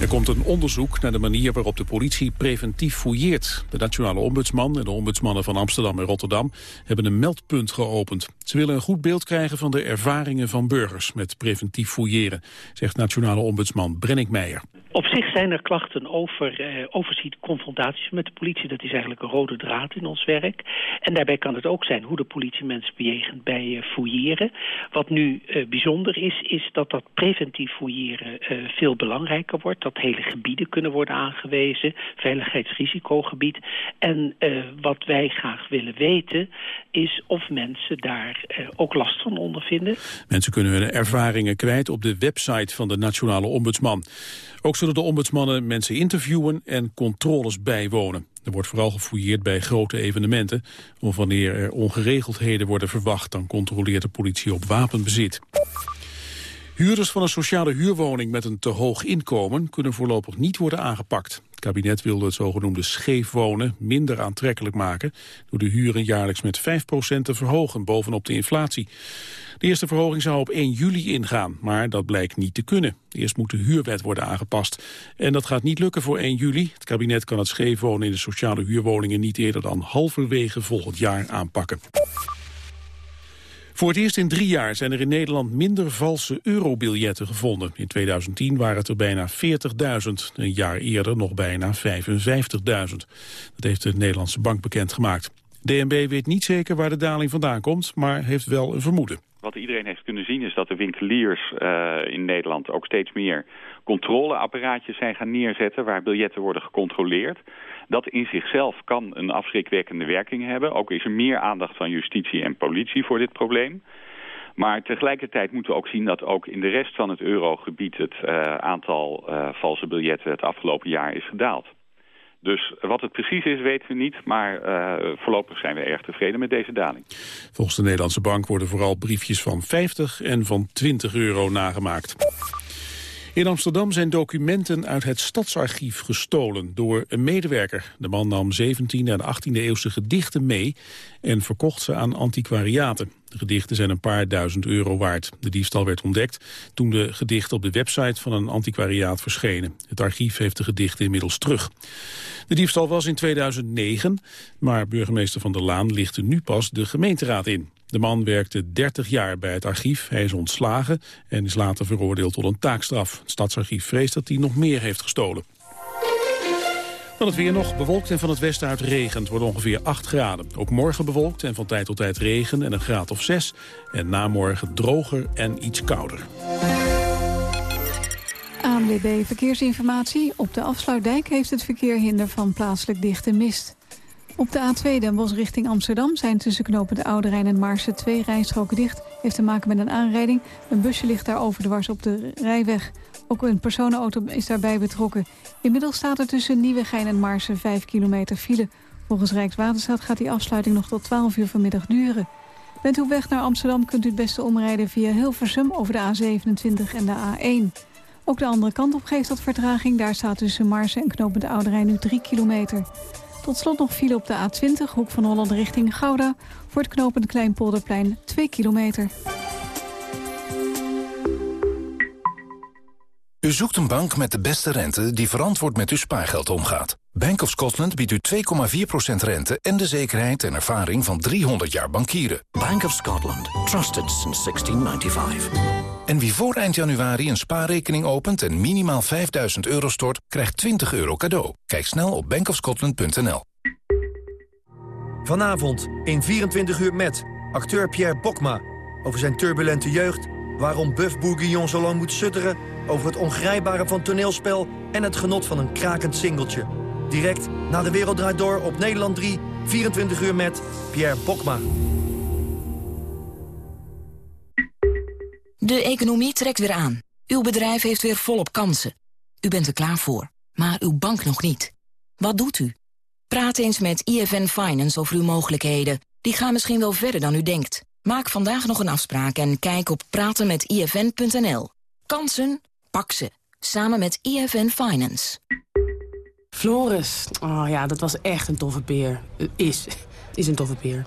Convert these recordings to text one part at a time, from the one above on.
Er komt een onderzoek naar de manier waarop de politie preventief fouilleert. De nationale ombudsman en de ombudsmannen van Amsterdam en Rotterdam hebben een meldpunt geopend. Ze willen een goed beeld krijgen van de ervaringen van burgers met preventief fouilleren, zegt nationale ombudsman Brennick Meijer. Op zich zijn er klachten over uh, overziet confrontaties met de politie. Dat is eigenlijk een rode draad in ons werk. En daarbij kan het ook zijn hoe de politie mensen bejegent bij uh, fouilleren. Wat nu uh, bijzonder is, is dat dat preventief fouilleren veel belangrijker wordt. Dat hele gebieden kunnen worden aangewezen. Veiligheidsrisicogebied. En wat wij graag willen weten is of mensen daar ook last van ondervinden. Mensen kunnen hun ervaringen kwijt op de website van de Nationale Ombudsman. Ook zullen de ombudsmannen mensen interviewen en controles bijwonen. Er wordt vooral gefouilleerd bij grote evenementen. Of wanneer er ongeregeldheden worden verwacht... dan controleert de politie op wapenbezit. Huurders van een sociale huurwoning met een te hoog inkomen... kunnen voorlopig niet worden aangepakt. Het kabinet wilde het zogenoemde scheefwonen minder aantrekkelijk maken... door de huren jaarlijks met 5% te verhogen bovenop de inflatie. De eerste verhoging zou op 1 juli ingaan, maar dat blijkt niet te kunnen. Eerst moet de huurwet worden aangepast. En dat gaat niet lukken voor 1 juli. Het kabinet kan het scheefwonen in de sociale huurwoningen niet eerder dan halverwege volgend jaar aanpakken. Voor het eerst in drie jaar zijn er in Nederland minder valse eurobiljetten gevonden. In 2010 waren het er bijna 40.000, een jaar eerder nog bijna 55.000. Dat heeft de Nederlandse bank bekendgemaakt. DNB weet niet zeker waar de daling vandaan komt, maar heeft wel een vermoeden. Wat iedereen heeft kunnen zien is dat de winkeliers uh, in Nederland ook steeds meer controleapparaatjes zijn gaan neerzetten waar biljetten worden gecontroleerd. Dat in zichzelf kan een afschrikwekkende werking hebben. Ook is er meer aandacht van justitie en politie voor dit probleem. Maar tegelijkertijd moeten we ook zien dat ook in de rest van het eurogebied het uh, aantal uh, valse biljetten het afgelopen jaar is gedaald. Dus wat het precies is, weten we niet. Maar uh, voorlopig zijn we erg tevreden met deze daling. Volgens de Nederlandse Bank worden vooral briefjes van 50 en van 20 euro nagemaakt. In Amsterdam zijn documenten uit het stadsarchief gestolen door een medewerker. De man nam 17e en 18e eeuwse gedichten mee en verkocht ze aan antiquariaten. De gedichten zijn een paar duizend euro waard. De diefstal werd ontdekt toen de gedichten op de website van een antiquariaat verschenen. Het archief heeft de gedichten inmiddels terug. De diefstal was in 2009, maar burgemeester Van der Laan lichtte nu pas de gemeenteraad in. De man werkte 30 jaar bij het archief. Hij is ontslagen en is later veroordeeld tot een taakstraf. Het stadsarchief vreest dat hij nog meer heeft gestolen. Dan het weer nog bewolkt en van het westen uit regent. wordt ongeveer 8 graden. Ook morgen bewolkt en van tijd tot tijd regen en een graad of 6. En namorgen droger en iets kouder. ANWB Verkeersinformatie. Op de afsluitdijk heeft het verkeer hinder van plaatselijk dichte mist. Op de A2 Den Bosch richting Amsterdam zijn tussen knopen de Oude Rijn en Marsen twee rijstroken dicht. Heeft te maken met een aanrijding. Een busje ligt daar overdwars op de rijweg. Ook een personenauto is daarbij betrokken. Inmiddels staat er tussen Nieuwegein en Marsen 5 kilometer file. Volgens Rijkswaterstaat gaat die afsluiting nog tot 12 uur vanmiddag duren. Bent u op weg naar Amsterdam kunt u het beste omrijden via Hilversum over de A27 en de A1. Ook de andere kant op geeft dat vertraging. Daar staat tussen Marsen en Knopend Oude Rijn nu 3 kilometer. Tot slot nog file op de A20, hoek van Holland richting Gouda... voor het knopend Kleinpolderplein 2 kilometer. U zoekt een bank met de beste rente die verantwoord met uw spaargeld omgaat. Bank of Scotland biedt u 2,4% rente en de zekerheid en ervaring van 300 jaar bankieren. Bank of Scotland. Trusted since 1695. En wie voor eind januari een spaarrekening opent en minimaal 5000 euro stort, krijgt 20 euro cadeau. Kijk snel op bankofscotland.nl. Vanavond in 24 uur met acteur Pierre Bokma over zijn turbulente jeugd, waarom Buff Bourguignon zo lang moet sutteren, over het ongrijpbare van toneelspel en het genot van een krakend singeltje. Direct na de Wereld Draait Door op Nederland 3, 24 uur met Pierre Bokma. De economie trekt weer aan. Uw bedrijf heeft weer volop kansen. U bent er klaar voor, maar uw bank nog niet. Wat doet u? Praat eens met IFN Finance over uw mogelijkheden. Die gaan misschien wel verder dan u denkt. Maak vandaag nog een afspraak en kijk op pratenmetifn.nl. Kansen? Pak ze. Samen met IFN Finance. Floris. Oh ja, dat was echt een toffe peer. Is. Is een toffe peer.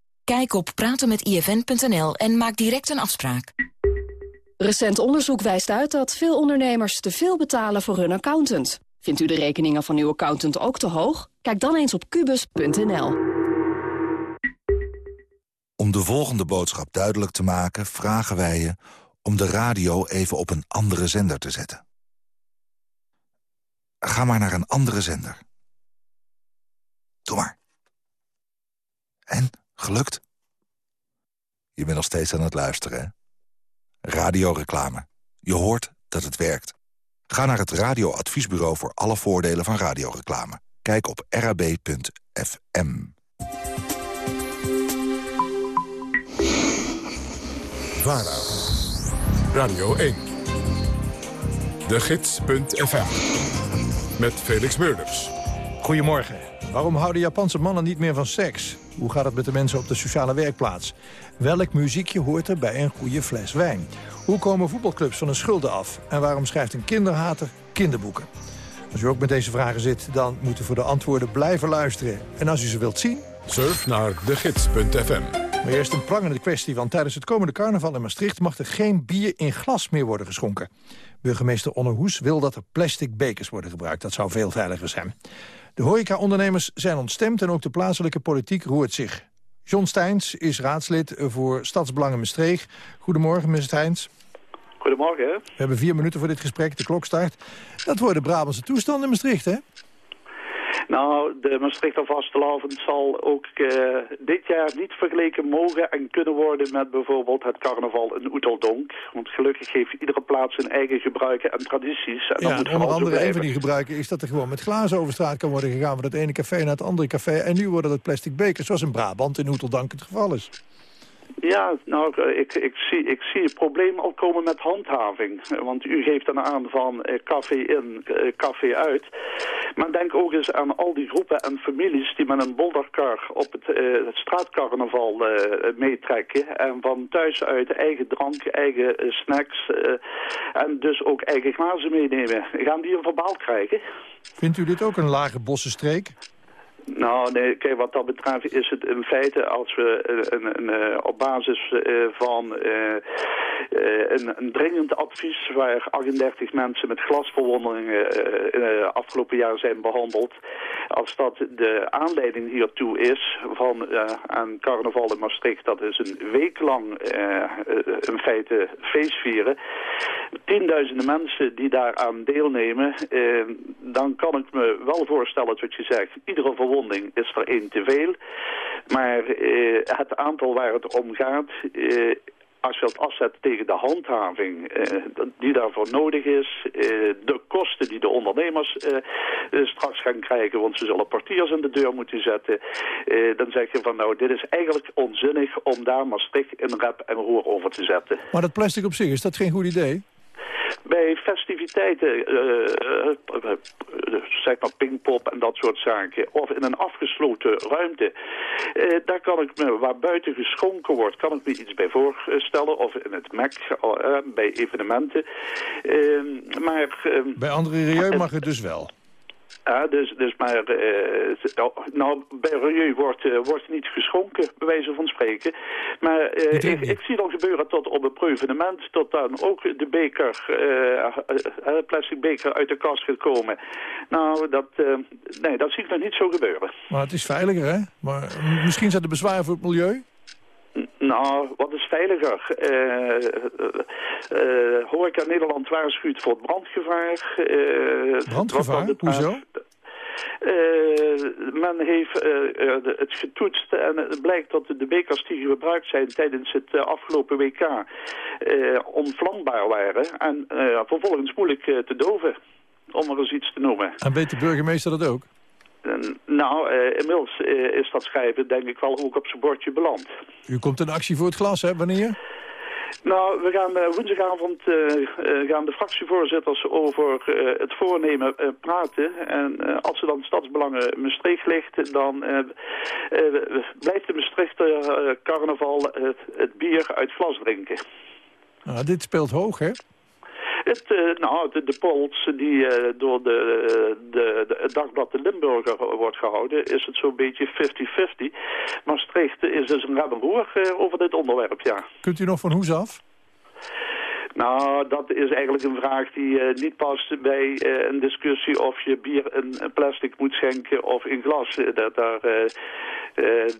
Kijk op pratenmetifn.nl en maak direct een afspraak. Recent onderzoek wijst uit dat veel ondernemers te veel betalen voor hun accountant. Vindt u de rekeningen van uw accountant ook te hoog? Kijk dan eens op kubus.nl. Om de volgende boodschap duidelijk te maken vragen wij je om de radio even op een andere zender te zetten. Ga maar naar een andere zender. Doe maar. En, gelukt? Je bent nog steeds aan het luisteren, hè? Radioreclame. Je hoort dat het werkt. Ga naar het radioadviesbureau voor alle voordelen van radioreclame. Kijk op rab.fm. VARA. Radio 1. De Gids.fm. Met Felix Meurders. Goedemorgen. Waarom houden Japanse mannen niet meer van seks? Hoe gaat het met de mensen op de sociale werkplaats? Welk muziekje hoort er bij een goede fles wijn? Hoe komen voetbalclubs van hun schulden af? En waarom schrijft een kinderhater kinderboeken? Als u ook met deze vragen zit, dan moet u voor de antwoorden blijven luisteren. En als u ze wilt zien... Surf naar degids.fm. Maar eerst een prangende kwestie, want tijdens het komende carnaval in Maastricht... mag er geen bier in glas meer worden geschonken. Burgemeester Onno Hoes wil dat er plastic bekers worden gebruikt. Dat zou veel veiliger zijn. De horecaondernemers zijn ontstemd en ook de plaatselijke politiek roert zich. John Steins is raadslid voor Stadsbelangen Maastricht. Goedemorgen, meneer Steins. Goedemorgen. We hebben vier minuten voor dit gesprek, de klok start. Dat worden Brabantse toestanden in Maastricht, hè? Nou, de Maastrichter vastelavond zal ook uh, dit jaar niet vergeleken mogen en kunnen worden met bijvoorbeeld het carnaval in Oeteldonk. Want gelukkig heeft iedere plaats zijn eigen gebruiken en tradities. En ja, onder andere een van die gebruiken is dat er gewoon met glazen over straat kan worden gegaan van het ene café naar het andere café. En nu worden dat plastic bekers, zoals in Brabant in Oeteldonk het geval is. Ja, nou, ik, ik, zie, ik zie het probleem al komen met handhaving. Want u geeft dan aan van eh, café in, eh, café uit. Maar denk ook eens aan al die groepen en families die met een bolderkar op het, eh, het straatcarnaval eh, meetrekken. En van thuis uit eigen drank, eigen eh, snacks eh, en dus ook eigen glazen meenemen. Gaan die een verbaal krijgen? Vindt u dit ook een lage bossenstreek? Nou, nee, kijk, wat dat betreft is het in feite als we een, een, een, op basis uh, van een, een, dringend advies waar 38 mensen met glasverwondingen afgelopen jaar zijn behandeld, als dat de aanleiding hiertoe is van aan carnaval in Maastricht, dat is een week lang in feite feestvieren, tienduizenden mensen die daaraan deelnemen, dan kan ik me wel voorstellen wat je zegt, iedere verwonding is er één te veel. Maar uh, het aantal waar het om gaat... Uh, als je het afzet tegen de handhaving uh, die daarvoor nodig is, uh, de kosten die de ondernemers uh, straks gaan krijgen, want ze zullen portiers in de deur moeten zetten, dan zeg je van nou, dit is eigenlijk onzinnig om daar maar stik in rep en roer over te zetten. Maar dat plastic op zich, is dat geen goed idee? Bij festiviteiten, uh, uh, zeg maar pingpop en dat soort zaken, of in een afgesloten ruimte, daar kan ik me, waar buiten geschonken wordt, kan ik me iets bij voorstellen, of in het MEC, bij evenementen. Maar, bij andere milieu mag het dus wel? Ja, dus, dus maar, uh, nou, bij Rieu wordt, uh, wordt niet geschonken, bij wijze van spreken. Maar uh, ik, ik, zie dan gebeuren tot op een prevenement, tot dan ook de beker, uh, plastic beker uit de kast gaat komen. Nou, dat, nee, dat zie ik nog niet zo gebeuren. Maar het is veiliger, hè? Maar misschien zijn er bezwaren voor het milieu? Nou, wat is veiliger? Uh, uh, Horeca Nederland waarschuwt voor het brandgevaar. Uh, brandgevaar? Hoezo? Uh, men heeft uh, het getoetst en het blijkt dat de bekers die gebruikt zijn tijdens het afgelopen WK onvlambaar waren en vervolgens moeilijk te doven, om er eens iets te noemen. En weet de burgemeester dat ook? Nou, uh, inmiddels uh, is dat schrijven denk ik wel ook op zijn bordje beland. U komt in actie voor het glas, hè? Wanneer? Nou, we gaan uh, woensdagavond uh, gaan de fractievoorzitters over het voornemen praten. En als er dan stadsbelangen Maastricht ligt, dan blijft de Maastrichter carnaval het bier uit glas drinken. Nou, dit speelt hoog, hè? Het, uh, nou, de, de die uh, door de, de, de, het dagblad De Limburger wordt gehouden, is het zo'n beetje 50-50. Maastricht is dus een rebelroer uh, over dit onderwerp, ja. Kunt u nog van Hoes af? Nou, dat is eigenlijk een vraag die uh, niet past bij uh, een discussie of je bier in plastic moet schenken of in glas. Uh, dat, daar,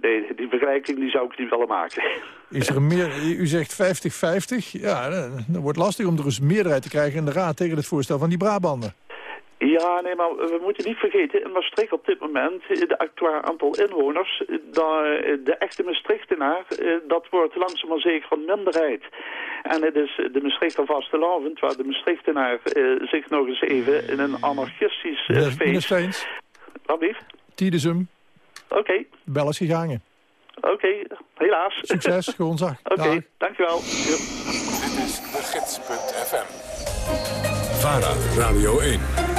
nee, die vergelijking die zou ik niet willen maken. Is er meer, u zegt 50-50? Ja, dan wordt lastig om er eens meerderheid te krijgen in de raad tegen het voorstel van die Brabander. Ja, nee, maar we moeten niet vergeten, in Maastricht op dit moment, de actuele aantal inwoners, de echte Maastrichtenaar, dat wordt langzaam maar zeker een minderheid. En het is de Maastrichter vastelavond, waar de Maastrichtenaar zich nog eens even in een anarchistisch feest... Meneer Wat lief? Tiedesum. Oké. Okay. Bel is gegangen. Oké, okay, helaas. Succes, gewoon zag. Oké, okay, dankjewel. Dit is de gids.fm. VARA, Radio 1.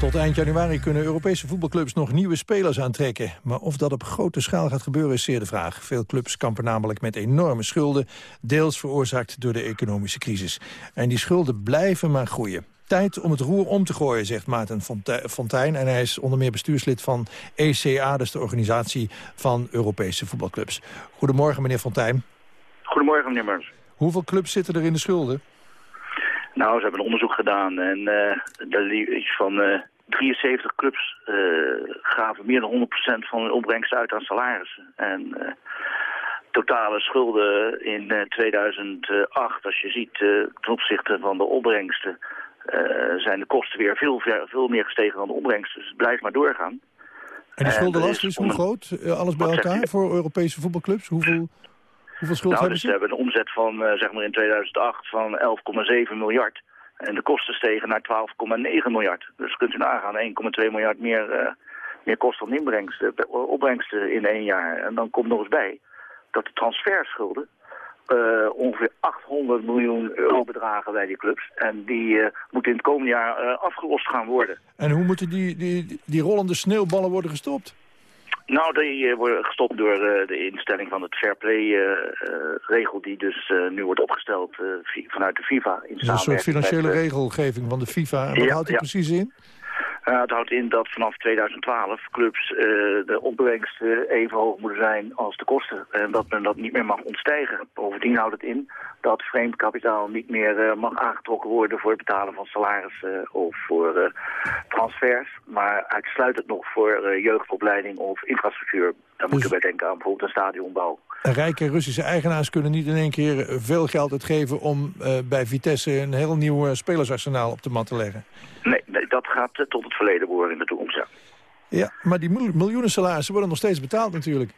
Tot eind januari kunnen Europese voetbalclubs nog nieuwe spelers aantrekken. Maar of dat op grote schaal gaat gebeuren is zeer de vraag. Veel clubs kampen namelijk met enorme schulden, deels veroorzaakt door de economische crisis. En die schulden blijven maar groeien. Tijd om het roer om te gooien, zegt Maarten Fontijn. En hij is onder meer bestuurslid van ECA, dus de organisatie van Europese voetbalclubs. Goedemorgen, meneer Fontijn. Goedemorgen, meneer Meurs. Hoeveel clubs zitten er in de schulden? Nou, ze hebben een onderzoek gedaan en uh, er iets van uh, 73 clubs uh, gaven meer dan 100% van hun opbrengst uit aan salarissen. En totale schulden in 2008, als je ziet ten opzichte van de opbrengsten, zijn de kosten weer veel, veel meer gestegen dan de opbrengsten. Dus het blijft maar doorgaan. En de schuldenlast is hoe groot, alles bij elkaar, voor Europese voetbalclubs? Hoeveel... Hoeveel schuld nou, hebben dus ze? hebben een omzet van, uh, zeg maar in 2008 van 11,7 miljard. En de kosten stegen naar 12,9 miljard. Dus kunt u nagaan, 1,2 miljard meer, uh, meer kosten dan inbrengsten, opbrengsten in één jaar. En dan komt nog eens bij dat de transferschulden uh, ongeveer 800 miljoen euro bedragen bij die clubs. En die uh, moeten in het komende jaar afgelost gaan worden. En hoe moeten die, die, die rollende sneeuwballen worden gestopt? Nou, die worden gestopt door uh, de instelling van het fair play-regel... Uh, die dus nu wordt opgesteld vanuit de FIFA. In dus een soort financiële met, regelgeving van de FIFA. En wat ja, houdt die ja. precies in? Uh, het houdt in dat vanaf 2012 clubs uh, de opbrengsten even hoog moeten zijn als de kosten. En dat men dat niet meer mag ontstijgen. Bovendien houdt het in dat vreemd kapitaal niet meer uh, mag aangetrokken worden voor het betalen van salarissen of voor transfers. Maar uitsluitend nog voor jeugdopleiding of infrastructuur. Dus... moeten wij denken aan bijvoorbeeld een stadionbouw. Rijke Russische eigenaars kunnen niet in één keer veel geld uitgeven om bij Vitesse een heel nieuw spelersarsenaal op de mat te leggen. Nee, nee dat gaat uh, tot het verleden behoren in de toekomst, ja. Ja, maar die miljoenen salarissen worden nog steeds betaald natuurlijk.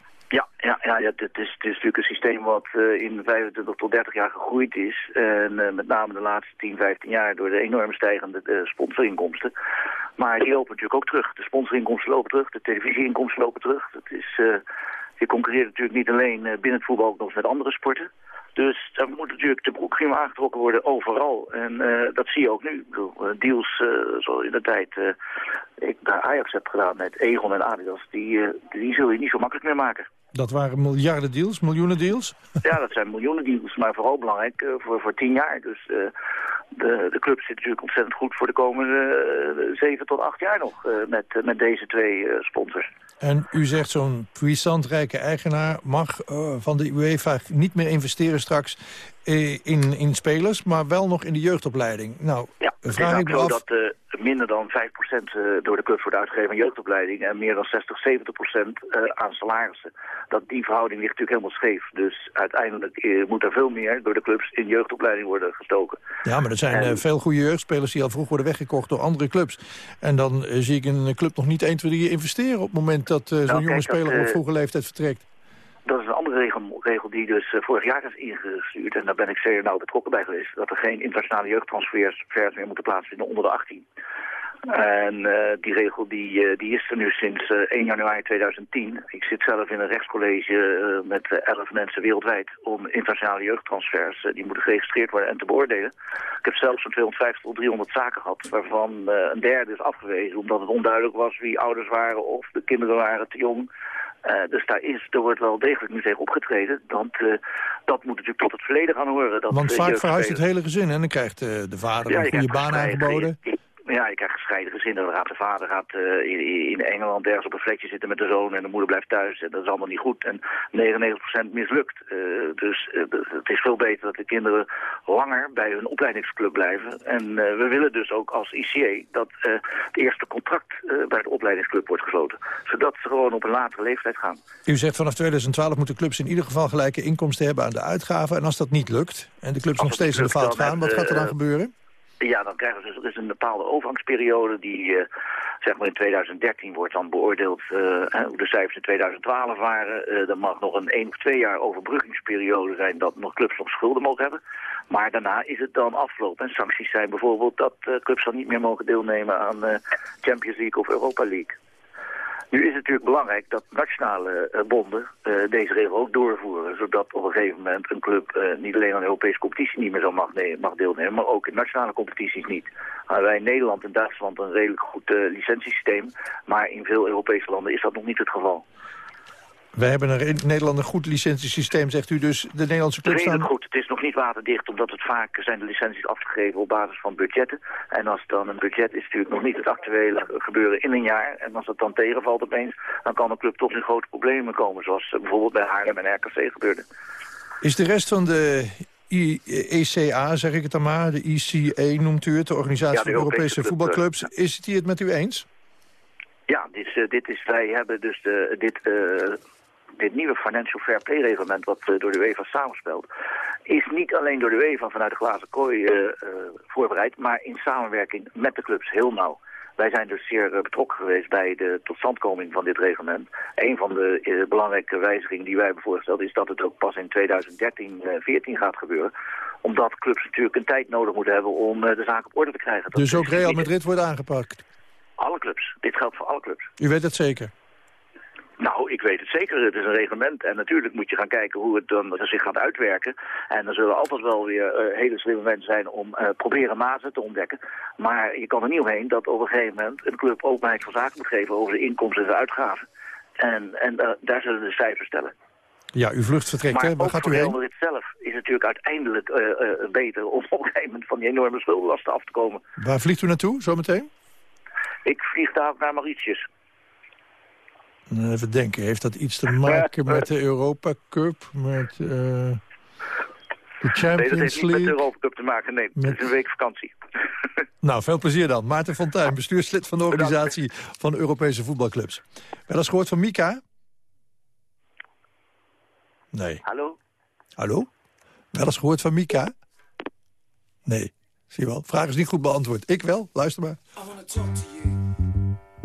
Ja, ja, ja, het, is, is natuurlijk een systeem wat uh, in 25 tot 30 jaar gegroeid is. En uh, met name de laatste 10, 15 jaar door de enorm stijgende sponsorinkomsten. Maar die lopen natuurlijk ook terug. De sponsorinkomsten lopen terug, de televisieinkomsten lopen terug. Dat is, je concurreert natuurlijk niet alleen binnen het voetbal, ook nog met andere sporten. Dus daar moet natuurlijk de broekriem aangetrokken worden overal. En uh, dat zie je ook nu. Ik bedoel, uh, deals uh, zoals in de tijd ik bij Ajax heb gedaan met Egon en Adidas, die, die zul je niet zo makkelijk meer maken. Dat waren miljarden deals, miljoenen deals? Ja, dat zijn miljoenen deals, maar vooral belangrijk voor, voor tien jaar. Dus de, de club zit natuurlijk ontzettend goed voor de komende zeven tot acht jaar nog met, met deze twee sponsors. En u zegt zo'n puissant rijke eigenaar mag van de UEFA niet meer investeren straks in, in spelers, maar wel nog in de jeugdopleiding. Nou, ja, vraag ik me af... dat uh, minder dan 5% door de club wordt uitgegeven aan jeugdopleiding en meer dan 60, 70% uh, aan salarissen. Dat die verhouding ligt natuurlijk helemaal scheef. Dus uiteindelijk uh, moet er veel meer door de clubs in jeugdopleiding worden gestoken. Ja, maar er zijn en... veel goede jeugdspelers die al vroeg worden weggekocht door andere clubs. En dan zie ik een club nog niet 1, 2, 3 investeren op het moment dat zo'n nou, jonge speler op vroege leeftijd vertrekt. Dat is een andere regel, die dus uh, vorig jaar is ingestuurd. En daar ben ik zeer nauw betrokken bij geweest. Dat er geen internationale jeugdtransfers meer moeten plaatsvinden onder de 18. En eh, die regel die, eh, die is er nu sinds 1 januari 2010. Ik zit zelf in een rechtscollege met 11 mensen wereldwijd om internationale jeugdtransfers. die moeten geregistreerd worden en te beoordelen. Ik heb zelfs zo'n 250 tot 300 zaken gehad, waarvan een derde is afgewezen omdat het onduidelijk was wie ouders waren of de kinderen waren te jong. Uh, dus daar is, er wordt wel degelijk nu tegen opgetreden. Want uh, dat moet natuurlijk tot het verleden gaan horen. Dat, Want vaak verhuist het hele gezin en dan krijgt uh, de vader ja, een goede baan aangeboden. Ja, je krijgt gescheiden gezinnen. Dan gaat de vader gaat, uh, in, in, Engeland ergens op een vlekje zitten met de zoon en de moeder blijft thuis. En dat is allemaal niet goed. En 99% mislukt. Uh, dus uh, het is veel beter dat de kinderen langer bij hun opleidingsclub blijven. En we willen dus ook als ICA dat het eerste contract bij de opleidingsclub wordt gesloten. Zodat ze gewoon op een latere leeftijd gaan. U zegt vanaf 2012 moeten clubs in ieder geval gelijke inkomsten hebben aan de uitgaven. En als dat niet lukt en de clubs nog steeds in de fout gaan, wat gaat er dan gebeuren? Ja, dan krijgen ze dus een bepaalde overgangsperiode die uh, zeg maar in 2013 wordt dan beoordeeld uh, hoe de cijfers in 2012 waren. Uh, er mag nog een één of twee jaar overbruggingsperiode zijn dat nog clubs nog schulden mogen hebben. Maar daarna is het dan afgelopen. En sancties zijn bijvoorbeeld dat clubs dan niet meer mogen deelnemen aan Champions League of Europa League. Nu is het natuurlijk belangrijk dat nationale uh, bonden uh, deze regel ook doorvoeren. Zodat op een gegeven moment een club uh, niet alleen aan de Europese competitie niet meer zo mag, mag deelnemen, maar ook in nationale competities niet. wij in Nederland en Duitsland een redelijk goed licentiesysteem, maar in veel Europese landen is dat nog niet het geval. Wij hebben er in Nederland een goed licentiesysteem, zegt u dus. De Nederlandse clubs staan... Het goed. Het is nog niet waterdicht, omdat het vaak zijn de licenties afgegeven op basis van budgetten. En als dan een budget is natuurlijk nog niet het actuele gebeuren in een jaar. En als dat dan tegenvalt opeens, dan kan een club toch in grote problemen komen. Zoals bijvoorbeeld bij Haarlem en RKC gebeurde. Is de rest van de ECA, zeg ik het dan maar, de ICA noemt u het, de Organisatie van Europese, Voetbalclubs. Is het hier het met u eens? Ja, dit is, dit is, wij hebben dus de, dit uh, dit nieuwe Financial Fair Play reglement wat uh, door de UEFA samenspelt, is niet alleen door de UEFA vanuit de glazen kooi uh, voorbereid, maar in samenwerking met de clubs heel nauw. Wij zijn dus zeer betrokken geweest bij de totstandkoming van dit reglement. Een van de belangrijke wijzigingen die wij hebben voorgesteld is dat het ook pas in 2013, 14 gaat gebeuren. Omdat clubs natuurlijk een tijd nodig moeten hebben om de zaak op orde te krijgen. Dat dus ook Real Madrid wordt aangepakt? Alle clubs. Dit geldt voor alle clubs. U weet het zeker? Nou, ik weet het zeker. Het is een reglement. En natuurlijk moet je gaan kijken hoe het dan zich gaat uitwerken. En er zullen altijd wel weer uh, hele slimme mensen zijn om uh, proberen mazen te ontdekken. Maar je kan er niet omheen dat op een gegeven moment een club openheid van zaken moet geven over de inkomsten en de uitgaven. En, en uh, daar zullen de cijfers stellen. Ja, uw vlucht vertrekt, hè? Waar gaat u heen? Maar zelf is natuurlijk uiteindelijk beter om op een gegeven moment van die enorme schuldenlasten af te komen. Waar vliegt u naartoe, zometeen? Ik vlieg daar naar Mauritius. Even denken, heeft dat iets te maken met de Europa Cup? Met uh, de Champions League? Nee, dat heeft niet met de Europa Cup te maken. Nee, het is een week vakantie. nou, veel plezier dan. Maarten Fontijn, bestuurslid van de organisatie van Europese voetbalclubs. Wel eens gehoord van Mika? Nee. Hallo? Hallo? Wel eens gehoord van Mika? Nee. Zie je wel, vraag is niet goed beantwoord. Ik wel, luister maar. I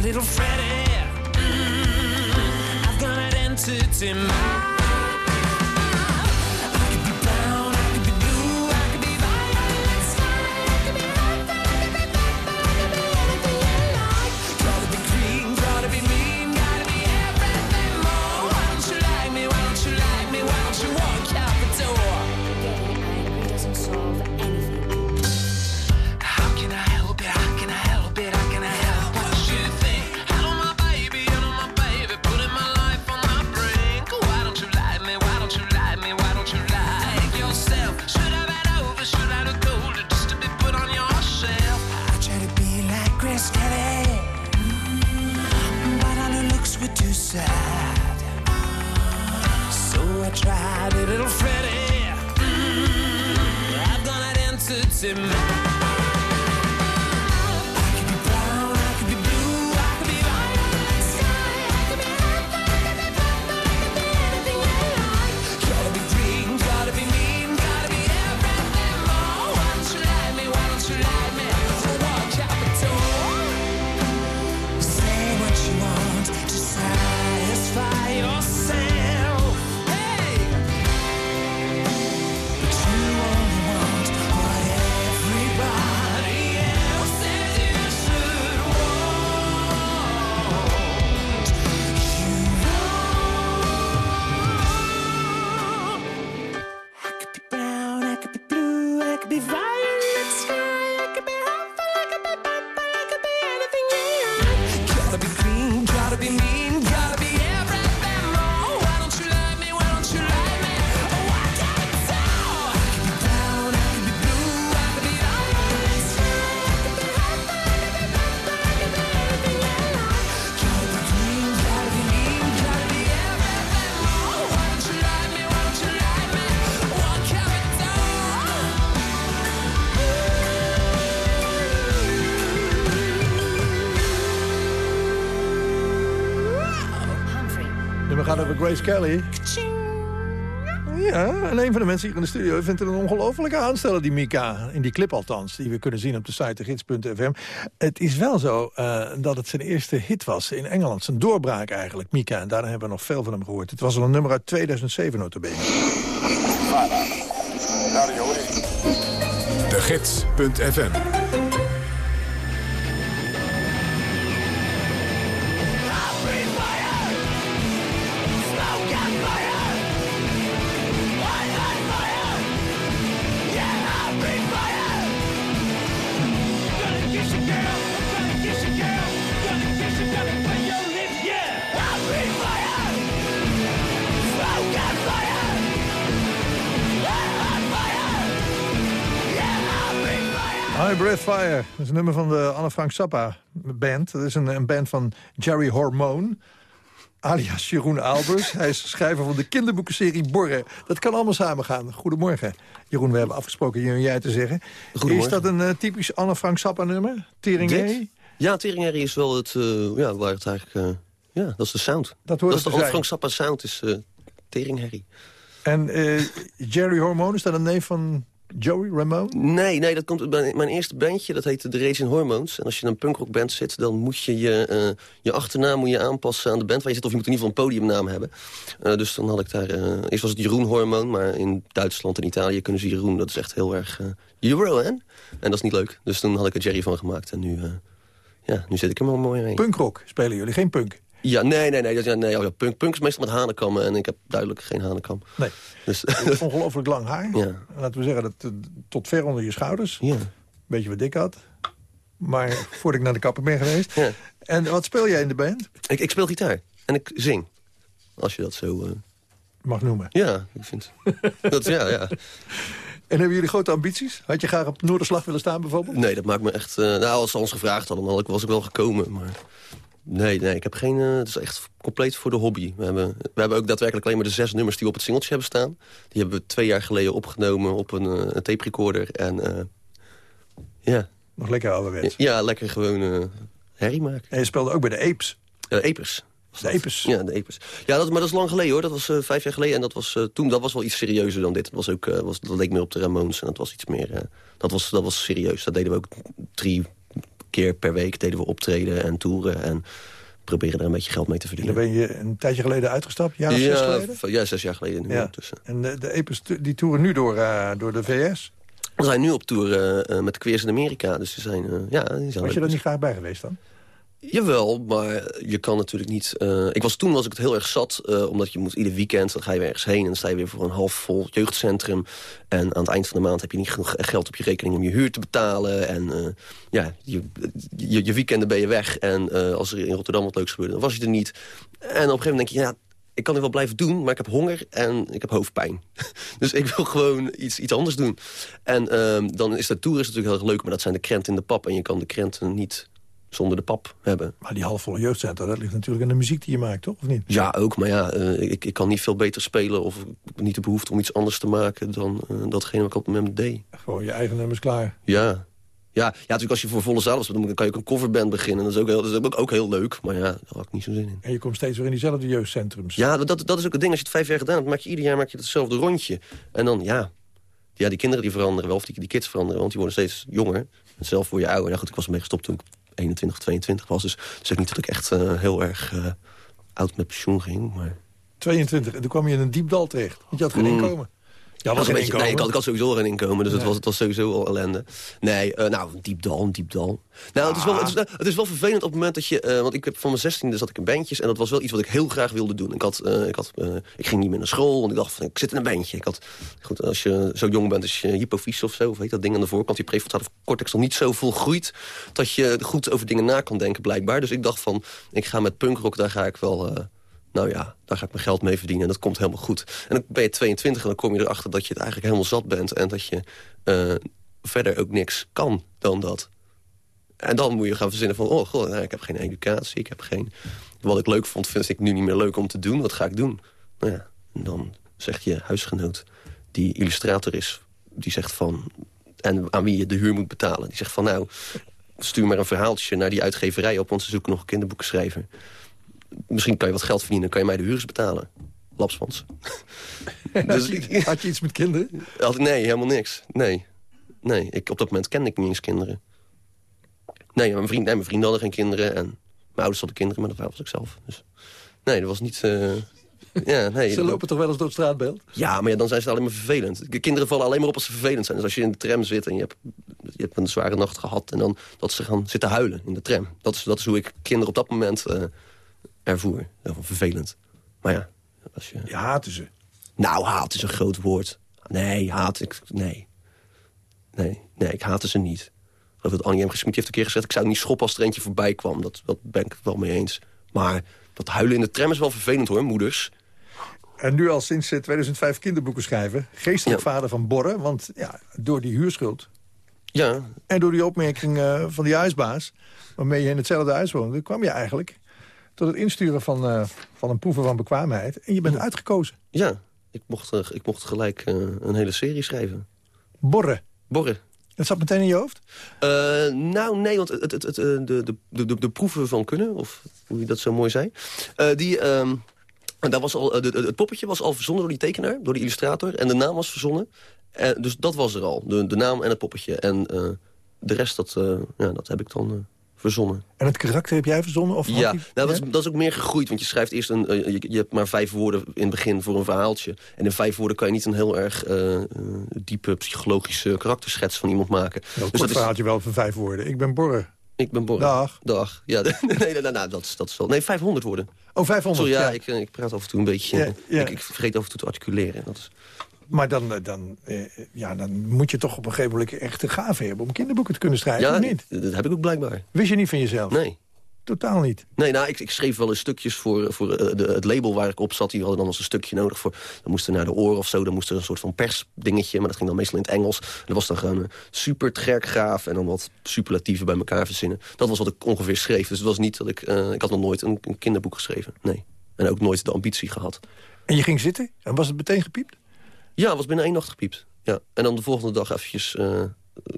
Little Freddy. Mm, I've got an entity mind. it Grace Kelly. Ja, en een van de mensen hier in de studio vindt het een ongelofelijke aansteller, die Mika. In die clip althans, die we kunnen zien op de site gids.fm. Het is wel zo eh, dat het zijn eerste hit was in Engeland. Zijn doorbraak eigenlijk, Mika. En daarna hebben we nog veel van hem gehoord. Het was al een nummer uit 2007 notabene. De Gids.fm High Breath Fire. Dat is een nummer van de Anne Frank Zappa band. Dat is een, een band van Jerry Hormone. Alias Jeroen Albers. Hij is schrijver van de kinderboekenserie Borren. Dat kan allemaal samengaan. Goedemorgen. Jeroen, we hebben afgesproken je en jij te zeggen. Is dat een eh, typisch Anne Frank Zappa nummer? Teringherrie? Ja, Teringherrie is wel het, eh, ja, waar het eigenlijk, eh, ja, dat is de sound. Dat hoort is het de Anne. Frank Zappa sound, is Teringherrie. En Jerry Hormone, is dat een neef van Joey Ramone? Nee, nee, dat komt bij mijn eerste bandje, dat heette The Raging Hormones. En als je in een punkrockband zit, dan moet je je, eh, je achternaam moet je aanpassen aan de band waar je zit. Of je moet in ieder geval een podiumnaam hebben. Eh, dus dan had ik daar, eh, eerst was het Jeroen Hormoon, maar in Duitsland en Italië kunnen ze Jeroen. Dat is echt heel erg, uh, Jeroen. En dat is niet leuk. Dus toen had ik er Jerry van gemaakt en nu, ja, nu zit ik er wel mooi in. Punkrock spelen jullie, geen punk? Ja, nee, nee, nee. dat- ja, nee oh ja, punk, punk is meestal met hanenkammen en ik heb duidelijk geen hanekam. Nee. Dus, Ongelooflijk lang haar. Ja. Laten we zeggen, dat eh, tot ver onder je schouders. Ja. Beetje wat dik had. Maar voordat ik naar de kapper ben geweest. Ja. En wat speel jij in de band? Ik, ik speel gitaar en ik zing. Als je dat zo... uh... Mag noemen. Ja, ik vind... dat, ja, ja. En hebben jullie grote ambities? Had je graag op Noorderslag willen staan bijvoorbeeld? Nee, dat maakt me echt... Uh, nou, als ze ons gevraagd hadden, dan had ik- was ik wel gekomen. Maar nee, nee, ik heb geen... uh, het is echt compleet voor de hobby. We hebben, we hebben ook daadwerkelijk alleen maar de zes nummers die op het singeltje hebben staan. Die hebben we twee jaar geleden opgenomen op een, uh, een tape recorder. En uh, ja... Nog lekker ouderwets. Ja, lekker gewoon herrie maken. En je speelde ook bij de Apes? Apers. De Apes? Ja, de Apes. Ja, dat, maar dat is lang geleden hoor. Dat was uh, vijf jaar geleden. En dat was, uh, toen, dat was wel iets serieuzer dan dit. Dat, was ook, uh, was, dat leek meer op de Ramones. En dat was iets meer... dat, was, dat was serieus. Dat deden we ook drie keer per week. Deden we optreden en toeren. En proberen er een beetje geld mee te verdienen. Dan ben je een tijdje geleden uitgestapt? Jaar ja, zes geleden? Ja, zes jaar geleden. Nu ja. En de, de Apes die toeren nu door, uh, door de VS? We zijn nu op tour uh, met Queers in Amerika. Dus ze zijn, uh, ja, die zijn Was je er niet graag bij geweest dan? Jawel, maar je kan natuurlijk niet... Uh, ik was, toen was ik het heel erg zat, uh, omdat je moet ieder weekend... dan ga je weer ergens heen en dan sta je weer voor een half vol jeugdcentrum. En aan het eind van de maand heb je niet genoeg geld op je rekening... om je huur te betalen. En uh, ja, je, je, weekenden ben je weg. En als er in Rotterdam wat leuks gebeurde, dan was je er niet. En op een gegeven moment denk je... ja, ik kan dit wel blijven doen, maar ik heb honger en ik heb hoofdpijn. dus ik wil gewoon iets, iets anders doen. En uh, dan is de tour natuurlijk heel erg leuk... maar dat zijn de krenten in de pap en je kan de krenten niet zonder de pap hebben. Maar die halfvolle jeugdcentrum, dat ligt natuurlijk aan de muziek die je maakt, toch? Of niet? Ja, ook. Maar ja, uh, ik, ik kan niet veel beter spelen... of niet de behoefte om iets anders te maken dan uh, datgene wat ik op het moment deed. Gewoon je eigen nummers klaar. Ja. Ja, ja, natuurlijk als je voor volle zaal dan kan je ook een coverband beginnen. Dat is ook heel, dat is ook, ook heel leuk, maar ja, daar had ik niet zo zin in. En je komt steeds weer in diezelfde jeugdcentrums. Ja, dat, dat is ook het ding. Als je het vijf jaar gedaan hebt, maak je ieder jaar maak je hetzelfde rondje. En dan, ja, ja die kinderen die veranderen wel, of die, die kids veranderen, want die worden steeds jonger. En zelf word je ouder. Nou goed, ik was ermee gestopt toen ik 21, 22 was. Dus is ook niet dat ik echt uh, heel erg uh, oud met pensioen ging. Maar... 22, en toen kwam je in een diep dal terecht. Want je had geen mm. inkomen. Ja, was een beetje, nee, ik had, ik had sowieso geen inkomen, dus het, was, het was sowieso al ellende. Nee, eh, nou, diep dal, diep dal. Nou, het, is wel, het, is, het is wel vervelend op het moment dat je... eh, want ik heb van mijn zestiende zat ik in bandjes... en dat was wel iets wat ik heel graag wilde doen. Ik, had, eh, ik, had, ik ging niet meer naar school, want ik dacht van, ik zit in een bandje. Ik had, goed, als je zo jong bent, is je hypofyse of zo, of heet dat ding aan de voorkant, die prefrontale cortex nog niet zo volgroeid... dat je goed over dingen na kan denken, blijkbaar. Dus ik dacht van, ik ga met punkrock, daar ga ik wel... nou ja, daar ga ik mijn geld mee verdienen en dat komt helemaal goed. En dan ben je 22 en dan kom je erachter dat je het eigenlijk helemaal zat bent... en dat je eh, verder ook niks kan dan dat. En dan moet je gaan verzinnen van... oh god, nou, ik heb geen educatie, ik heb geen... wat ik leuk vond, vind ik nu niet meer leuk om te doen. Wat ga ik doen? Nou ja, en dan zegt je huisgenoot, die illustrator is... die zegt van... en aan wie je de huur moet betalen. Die zegt van, nou, stuur maar een verhaaltje naar die uitgeverij op... want ze zoeken nog een kinderboekenschrijver misschien kan je wat geld verdienen, kan je mij de huur eens betalen. Lapswans. had, je, had je iets met kinderen? Had nee, helemaal niks. Nee. Nee, ik, op dat moment kende ik niet eens kinderen. Nee, mijn, vriend, nee, mijn vrienden hadden geen kinderen. En mijn ouders hadden kinderen, maar dat was ik zelf. Dus, nee, dat was niet... eh, ja, nee, Ze lopen toch wel eens door het straatbeeld? ja, maar ja, dan zijn ze alleen maar vervelend. De kinderen vallen alleen maar op als ze vervelend zijn. Dus als je in de tram zit en je hebt, je hebt een zware nacht gehad... en dan dat ze gaan zitten huilen in de tram. Dat is, dat is hoe ik kinderen op dat moment eh, ervoer. Ja, vervelend. Maar ja, als je... Je haatte ze. Nou, haat is een groot woord. Nee, haat ik... Nee. Nee, nee ik haatte ze niet. Dat Annie M. Gesmied heeft een keer gezegd... ik zou niet schoppen als er eentje voorbij kwam. Dat, dat ben ik het wel mee eens. Maar dat huilen in de tram is wel vervelend hoor, moeders. En nu al sinds eh, 2005 kinderboeken schrijven. Geestelijk vader van Borren, want ja, door die huurschuld... Ja. En door die opmerking eh, van die huisbaas... waarmee je in hetzelfde huis woonde... kwam je eigenlijk tot het insturen van, eh, van een proeven van bekwaamheid. En je bent uitgekozen. Ja, ik mocht, eh, ik mocht gelijk eh, een hele serie schrijven. Borren. Borren. Dat zat meteen in je hoofd? Nou, nee, want het, het, het, de, de, de, de, proeven van kunnen, of hoe je dat zo mooi zei... die, ehm, daar was al, de- het poppetje was al verzonnen door die tekenaar, door die illustrator... en de naam was verzonnen. Dus dat was er al, de, de naam en het poppetje. En de rest, dat, ja, dat heb ik dan verzonnen. En het karakter heb jij verzonnen? Of Ja, die- nou, dat, is, dat is ook meer gegroeid. Want je schrijft eerst een. eh, je, je hebt maar vijf woorden in het begin voor een verhaaltje. En in vijf woorden kan je niet een heel erg eh, eh, diepe psychologische karakterschets van iemand maken. Een Dus dat is, verhaaltje wel van vijf woorden. Ik ben Borren. ik ben Borre. Dag. Dag. Ja, nee, nee, nee, nou, dat, is, dat is wel. Nee, 500 woorden. Oh, 500. Sorry, ja, ja. Ik, ik praat af en toe een beetje. Ja, ja. Ik, ik vergeet af en toe te articuleren. Dat is, Maar dan, eh, dan, eh, ja, dan moet je toch op een gegeven moment echt een gave hebben... om kinderboeken te kunnen schrijven, ja, of niet? dat heb ik ook blijkbaar. Wist je niet van jezelf? Nee. Totaal niet. Nee, nou, ik, ik schreef wel eens stukjes voor, voor eh, de, het label waar ik op zat. Die hadden dan als een stukje nodig voor... Dan moest er naar de oren of zo, dan moest er een soort van persdingetje... maar dat ging dan meestal in het Engels. En dat was dan gewoon een super trekgraaf en dan wat superlatieven bij elkaar verzinnen. Dat was wat ik ongeveer schreef. Dus het was niet dat ik... ik had nog nooit een, een kinderboek geschreven, nee. En ook nooit de ambitie gehad. En je ging zitten en was het meteen gepiept? Ja, was binnen één nacht gepiept. Ja. En dan de volgende dag eventjes eh,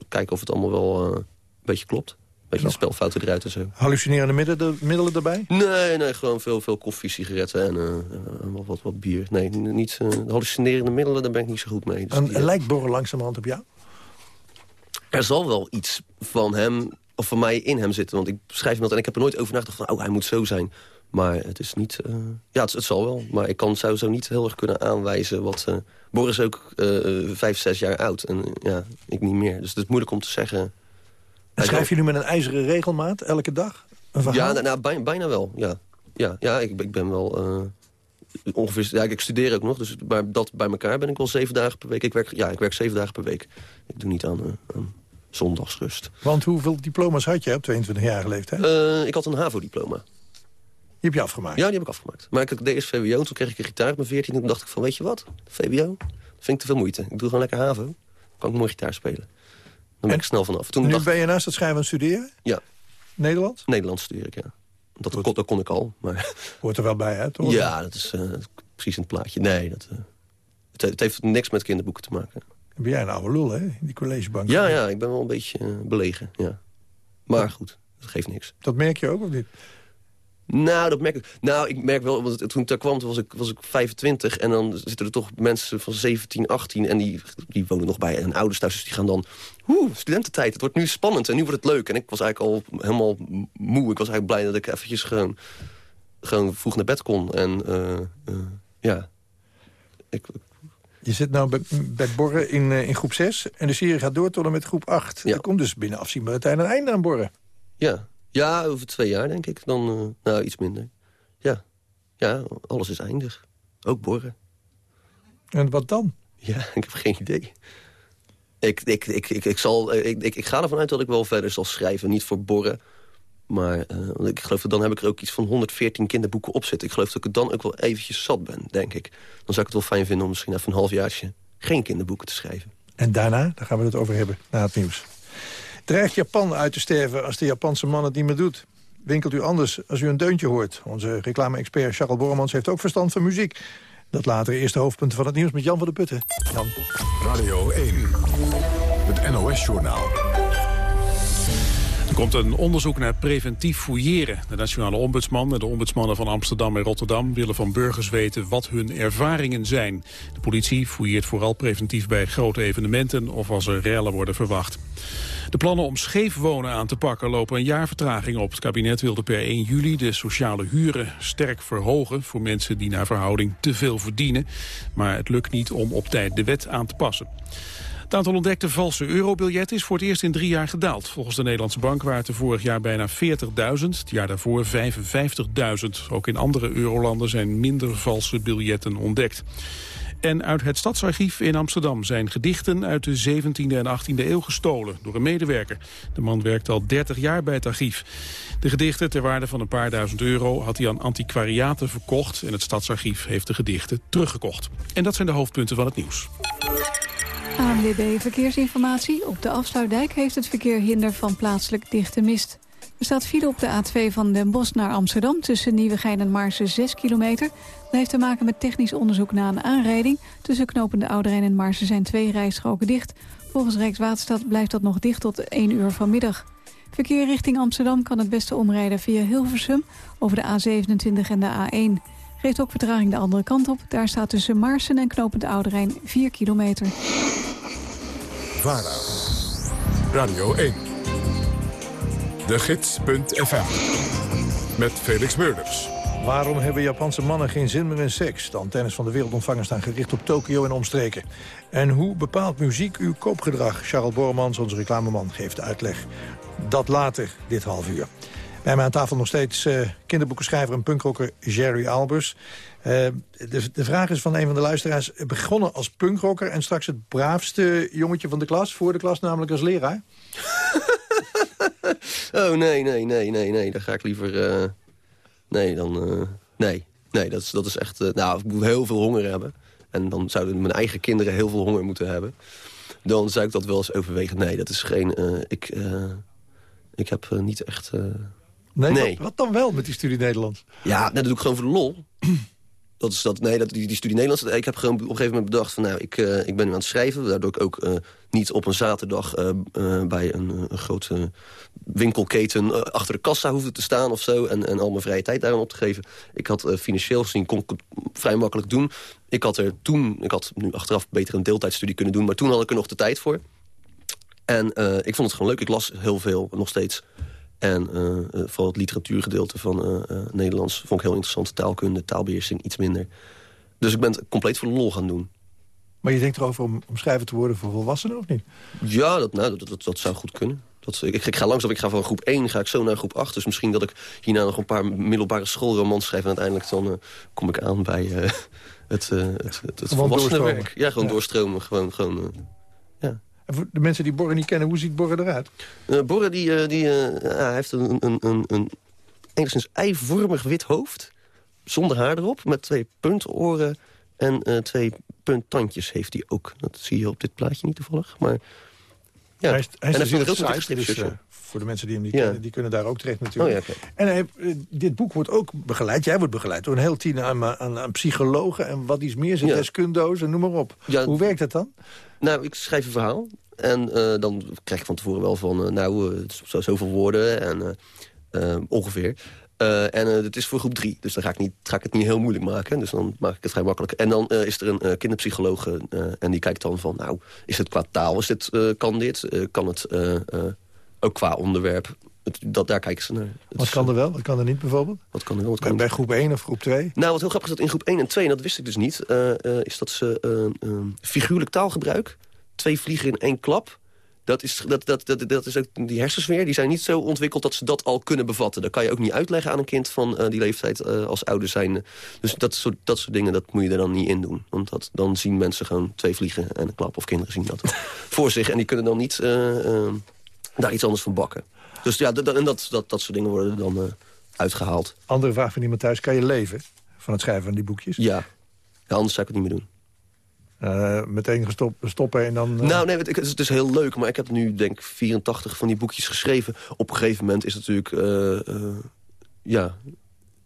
kijken of het allemaal wel eh, een beetje klopt. Een beetje de spelfouten eruit en zo. Hallucinerende middelen, middelen erbij? Nee, nee, gewoon veel, veel koffie, sigaretten en eh, wat, wat, wat bier. Nee, niet de hallucinerende middelen, daar ben ik niet zo goed mee. Dus En, lijkt Borren langzamerhand op jou? er zal wel iets van hem, of van mij in hem zitten. Want ik schrijf hem dat en ik heb er nooit over nagedacht van... oh, hij moet zo zijn. Maar het is niet... eh, ja, het, het zal wel. Maar ik kan sowieso niet heel erg kunnen aanwijzen wat... eh Boris is ook eh, vijf, zes jaar oud. En ja, ik niet meer. Dus het is moeilijk om te zeggen... En schrijf je nu met een ijzeren regelmaat, elke dag? Een verhaal? Ja, nou, nou, bij- bijna wel, ja. Ja, ja ik, ik ben wel... ongeveer, ja, ik studeer ook nog, dus maar dat bij elkaar ben ik wel zeven dagen per week. Ik werk, ja, ik werk zeven dagen per week. Ik doe niet aan, aan zondagsrust. Want hoeveel diploma's had je op 22-jarige leeftijd? Eh, ik had een HAVO-diploma. Heb je afgemaakt? Ja, die heb ik afgemaakt. Maar ik deed eerst VWO en toen kreeg ik een gitaar op mijn 14. En toen dacht ik van, weet je wat? VWO? Dat vind ik te veel moeite. Ik doe gewoon lekker HAVO. Dan kan ik mooi gitaar spelen. Dan ben ik snel vanaf. Toen nu dacht ben je naast het schrijven aan het studeren? Ja. Nederlands? Nederlands studeer ik, ja. Dat, kon, dat kon ik al, maar... Hoort er wel bij, hè? Toch? Ja, dat is eh, precies in het plaatje. Nee, dat, eh, het, het heeft niks met kinderboeken te maken. Ben jij een oude lul, hè? in Die collegebank. Ja, ja, ik ben wel een beetje eh, belegen, ja. Maar goed, dat geeft niks. Dat merk je ook, of niet? Nou, dat merk ik. Nou, ik merk wel, want toen ik daar kwam, toen was ik, was ik 25. En dan zitten er toch mensen van 17, 18. En die, die wonen nog bij hun ouders thuis. Dus die gaan dan, oeh, studententijd. Het wordt nu spannend en nu wordt het leuk. En ik was eigenlijk al helemaal moe. Ik was eigenlijk blij dat ik eventjes gewoon, gewoon vroeg naar bed kon. En eh, eh, ja, ik, Je zit nou bij, bij Borren in, eh, in groep 6 en de serie gaat door tot en met groep 8. Er komt dus binnen afzienbare tijd een einde aan Borren. Ja. Ja, over twee jaar denk ik. Dan, eh, nou, iets minder. Ja. ja, alles is eindig. Ook borren. En wat dan? Ja, ik heb geen idee. Ik, ik, ik, ik, ik, zal, eh, ik, ik, ik ga ervan uit dat ik wel verder zal schrijven. Niet voor borren. Maar eh, ik geloof dat dan heb ik er ook iets van 114 kinderboeken op zitten. Ik geloof dat ik het dan ook wel eventjes zat ben, denk ik. Dan zou ik het wel fijn vinden om misschien even een halfjaartje... geen kinderboeken te schrijven. En daarna, daar gaan we het over hebben, na het nieuws. Dreigt Japan uit te sterven als de Japanse man het niet meer doet? Winkelt u anders als u een deuntje hoort? Onze reclame-expert Charles Borremans heeft ook verstand van muziek. Dat later eerste hoofdpunten van het nieuws met Jan van der Putten. Jan. Radio 1, het NOS-journaal. Komt een onderzoek naar preventief fouilleren. De nationale ombudsman en de ombudsmannen van Amsterdam en Rotterdam... willen van burgers weten wat hun ervaringen zijn. De politie fouilleert vooral preventief bij grote evenementen... of als er rellen worden verwacht. De plannen om scheef wonen aan te pakken lopen een jaar vertraging op. Het kabinet wilde per 1 juli de sociale huren sterk verhogen... voor mensen die naar verhouding te veel verdienen. Maar het lukt niet om op tijd de wet aan te passen. Het aantal ontdekte valse eurobiljetten is voor het eerst in drie jaar gedaald. Volgens de Nederlandse bank waren het er vorig jaar bijna 40.000, het jaar daarvoor 55.000. Ook in andere eurolanden zijn minder valse biljetten ontdekt. En uit het Stadsarchief in Amsterdam zijn gedichten uit de 17e en 18e eeuw gestolen door een medewerker. De man werkt al 30 jaar bij het archief. De gedichten ter waarde van een paar duizend euro had hij aan antiquariaten verkocht en het Stadsarchief heeft de gedichten teruggekocht. En dat zijn de hoofdpunten van het nieuws. ANWB Verkeersinformatie. Op de afsluitdijk heeft het verkeer hinder van plaatselijk dichte mist. Er staat file op de A2 van Den Bosch naar Amsterdam... tussen Nieuwegein en Maarsen 6 kilometer. Dat heeft te maken met technisch onderzoek na een aanrijding. Tussen knopende Ouderijn en Maarsen zijn twee rijstroken dicht. Volgens Rijkswaterstaat blijft dat nog dicht tot 1 uur vanmiddag. Verkeer richting Amsterdam kan het beste omrijden via Hilversum... over de A27 en de A1. Geeft ook vertraging de andere kant op. Daar staat tussen Maarsen en knopend Ouderijn 4 kilometer. Radio 1, de gids.fm, met Felix Meurders. Waarom hebben Japanse mannen geen zin meer in seks? De antennes van de wereldontvanger staan gericht op Tokio en omstreken. En hoe bepaalt muziek uw koopgedrag? Charles Bormans, onze reclameman, geeft uitleg. Dat later, dit half uur. Bij mij aan tafel nog steeds uh, kinderboekenschrijver en punkrocker Jerry Albers. Uh, de, de vraag is van een van de luisteraars... begonnen als punkrocker en straks het braafste jongetje van de klas... voor de klas namelijk als leraar? oh, nee, nee, nee, nee, nee. Dan ga ik liever... Uh, nee, dan... Uh, nee, nee, dat is, dat is echt... Uh, nou, ik moet heel veel honger hebben. En dan zouden mijn eigen kinderen heel veel honger moeten hebben. Dan zou ik dat wel eens overwegen. Nee, dat is geen... ik, ik heb niet echt... Nee, nee. Wat, wat, dan wel met die studie Nederlands? Ja, dat doe ik gewoon voor de lol. Dat is dat, nee, dat, die, die studie Nederlands. Ik heb gewoon op een gegeven moment bedacht van nou, ik, uh, ik ben nu aan het schrijven. Waardoor ik ook uh, niet op een zaterdag uh, bij een, een grote winkelketen achter de kassa hoefde te staan of zo. En, en al mijn vrije tijd daarom op te geven. Ik had financieel gezien, kon ik het vrij makkelijk doen. Ik had er toen, ik had nu achteraf beter een deeltijdstudie kunnen doen. Maar toen had ik er nog de tijd voor. En ik vond het gewoon leuk. Ik las heel veel, nog steeds. En uh, vooral het literatuurgedeelte van uh, uh, Nederlands vond ik heel interessant. Taalkunde, taalbeheersing, iets minder. Dus ik ben het compleet voor de lol gaan doen. Maar je denkt erover om, om schrijver te worden voor volwassenen, of niet? Ja, dat, nou, dat, dat, dat zou goed kunnen. Dat, ik, ik, ga langzaam, ik ga van groep 1 ga ik zo naar groep 8. Dus misschien dat ik hierna nog een paar middelbare schoolromans schrijf... en uiteindelijk dan kom ik aan bij het, het, het, het volwassenenwerk. Ja, gewoon ja. doorstromen. Gewoon, gewoon en voor de mensen die Borren niet kennen, hoe ziet Borren eruit? Uh, Borren die, uh, die, uh, heeft een, een, een, een enigszins eivormig wit hoofd. Zonder haar erop, met twee puntoren en twee punttandjes heeft hij ook. Dat zie je op dit plaatje niet toevallig. Maar, ja. Hij is, hij is en hij heeft een heel dus, voor de mensen die hem niet ja. kennen, die kunnen daar ook terecht natuurlijk. Oh, ja. En hij, dit boek wordt ook begeleid, jij wordt begeleid door een heel team aan, aan, aan psychologen en wat iets meer, zijn ja. deskundo's en noem maar op. Hoe werkt dat dan? Nou, ik schrijf een verhaal. En uh, dan krijg ik van tevoren wel van, uh, nou, uh, zo, zoveel woorden en ongeveer. en het is voor groep drie, dus dan ga ik, niet, ga ik het niet heel moeilijk maken. Dus dan maak ik het vrij makkelijk. En dan is er een kinderpsycholoog en die kijkt dan van... nou, is het qua taal, is dit, kan dit? kan het ook qua onderwerp Het- dat, daar kijken ze naar. Het Wat is, kan er wel, wat kan er niet bijvoorbeeld? Wat kan er wel, wat kan bij groep 1 of groep 2? Nou, wat heel grappig is dat in groep 1 en 2, en dat wist ik dus niet... eh, eh, is dat ze eh, eh, figuurlijk taalgebruik, twee vliegen in één klap... Dat is, dat, dat, dat, dat is ook die hersensfeer, die zijn niet zo ontwikkeld dat ze dat al kunnen bevatten. Dat kan je ook niet uitleggen aan een kind van eh, die leeftijd eh, als ouder zijn. Dus dat soort, dat soort dingen, dat moet je er dan niet in doen. Want dat, dan zien mensen gewoon twee vliegen en een klap, of kinderen zien dat voor zich. En die kunnen dan niet eh, daar iets anders van bakken. Dus ja, dat, en dat, dat, dat soort dingen worden dan eh, uitgehaald. Andere vraag van iemand thuis, kan je leven van het schrijven van die boekjes? Ja. ja anders zou ik het niet meer doen. Eh, meteen gestop, stoppen en dan... eh, Nou, nee, het is, het is heel leuk, maar ik heb nu denk ik 84 van die boekjes geschreven. Op een gegeven moment is het natuurlijk, eh, ja,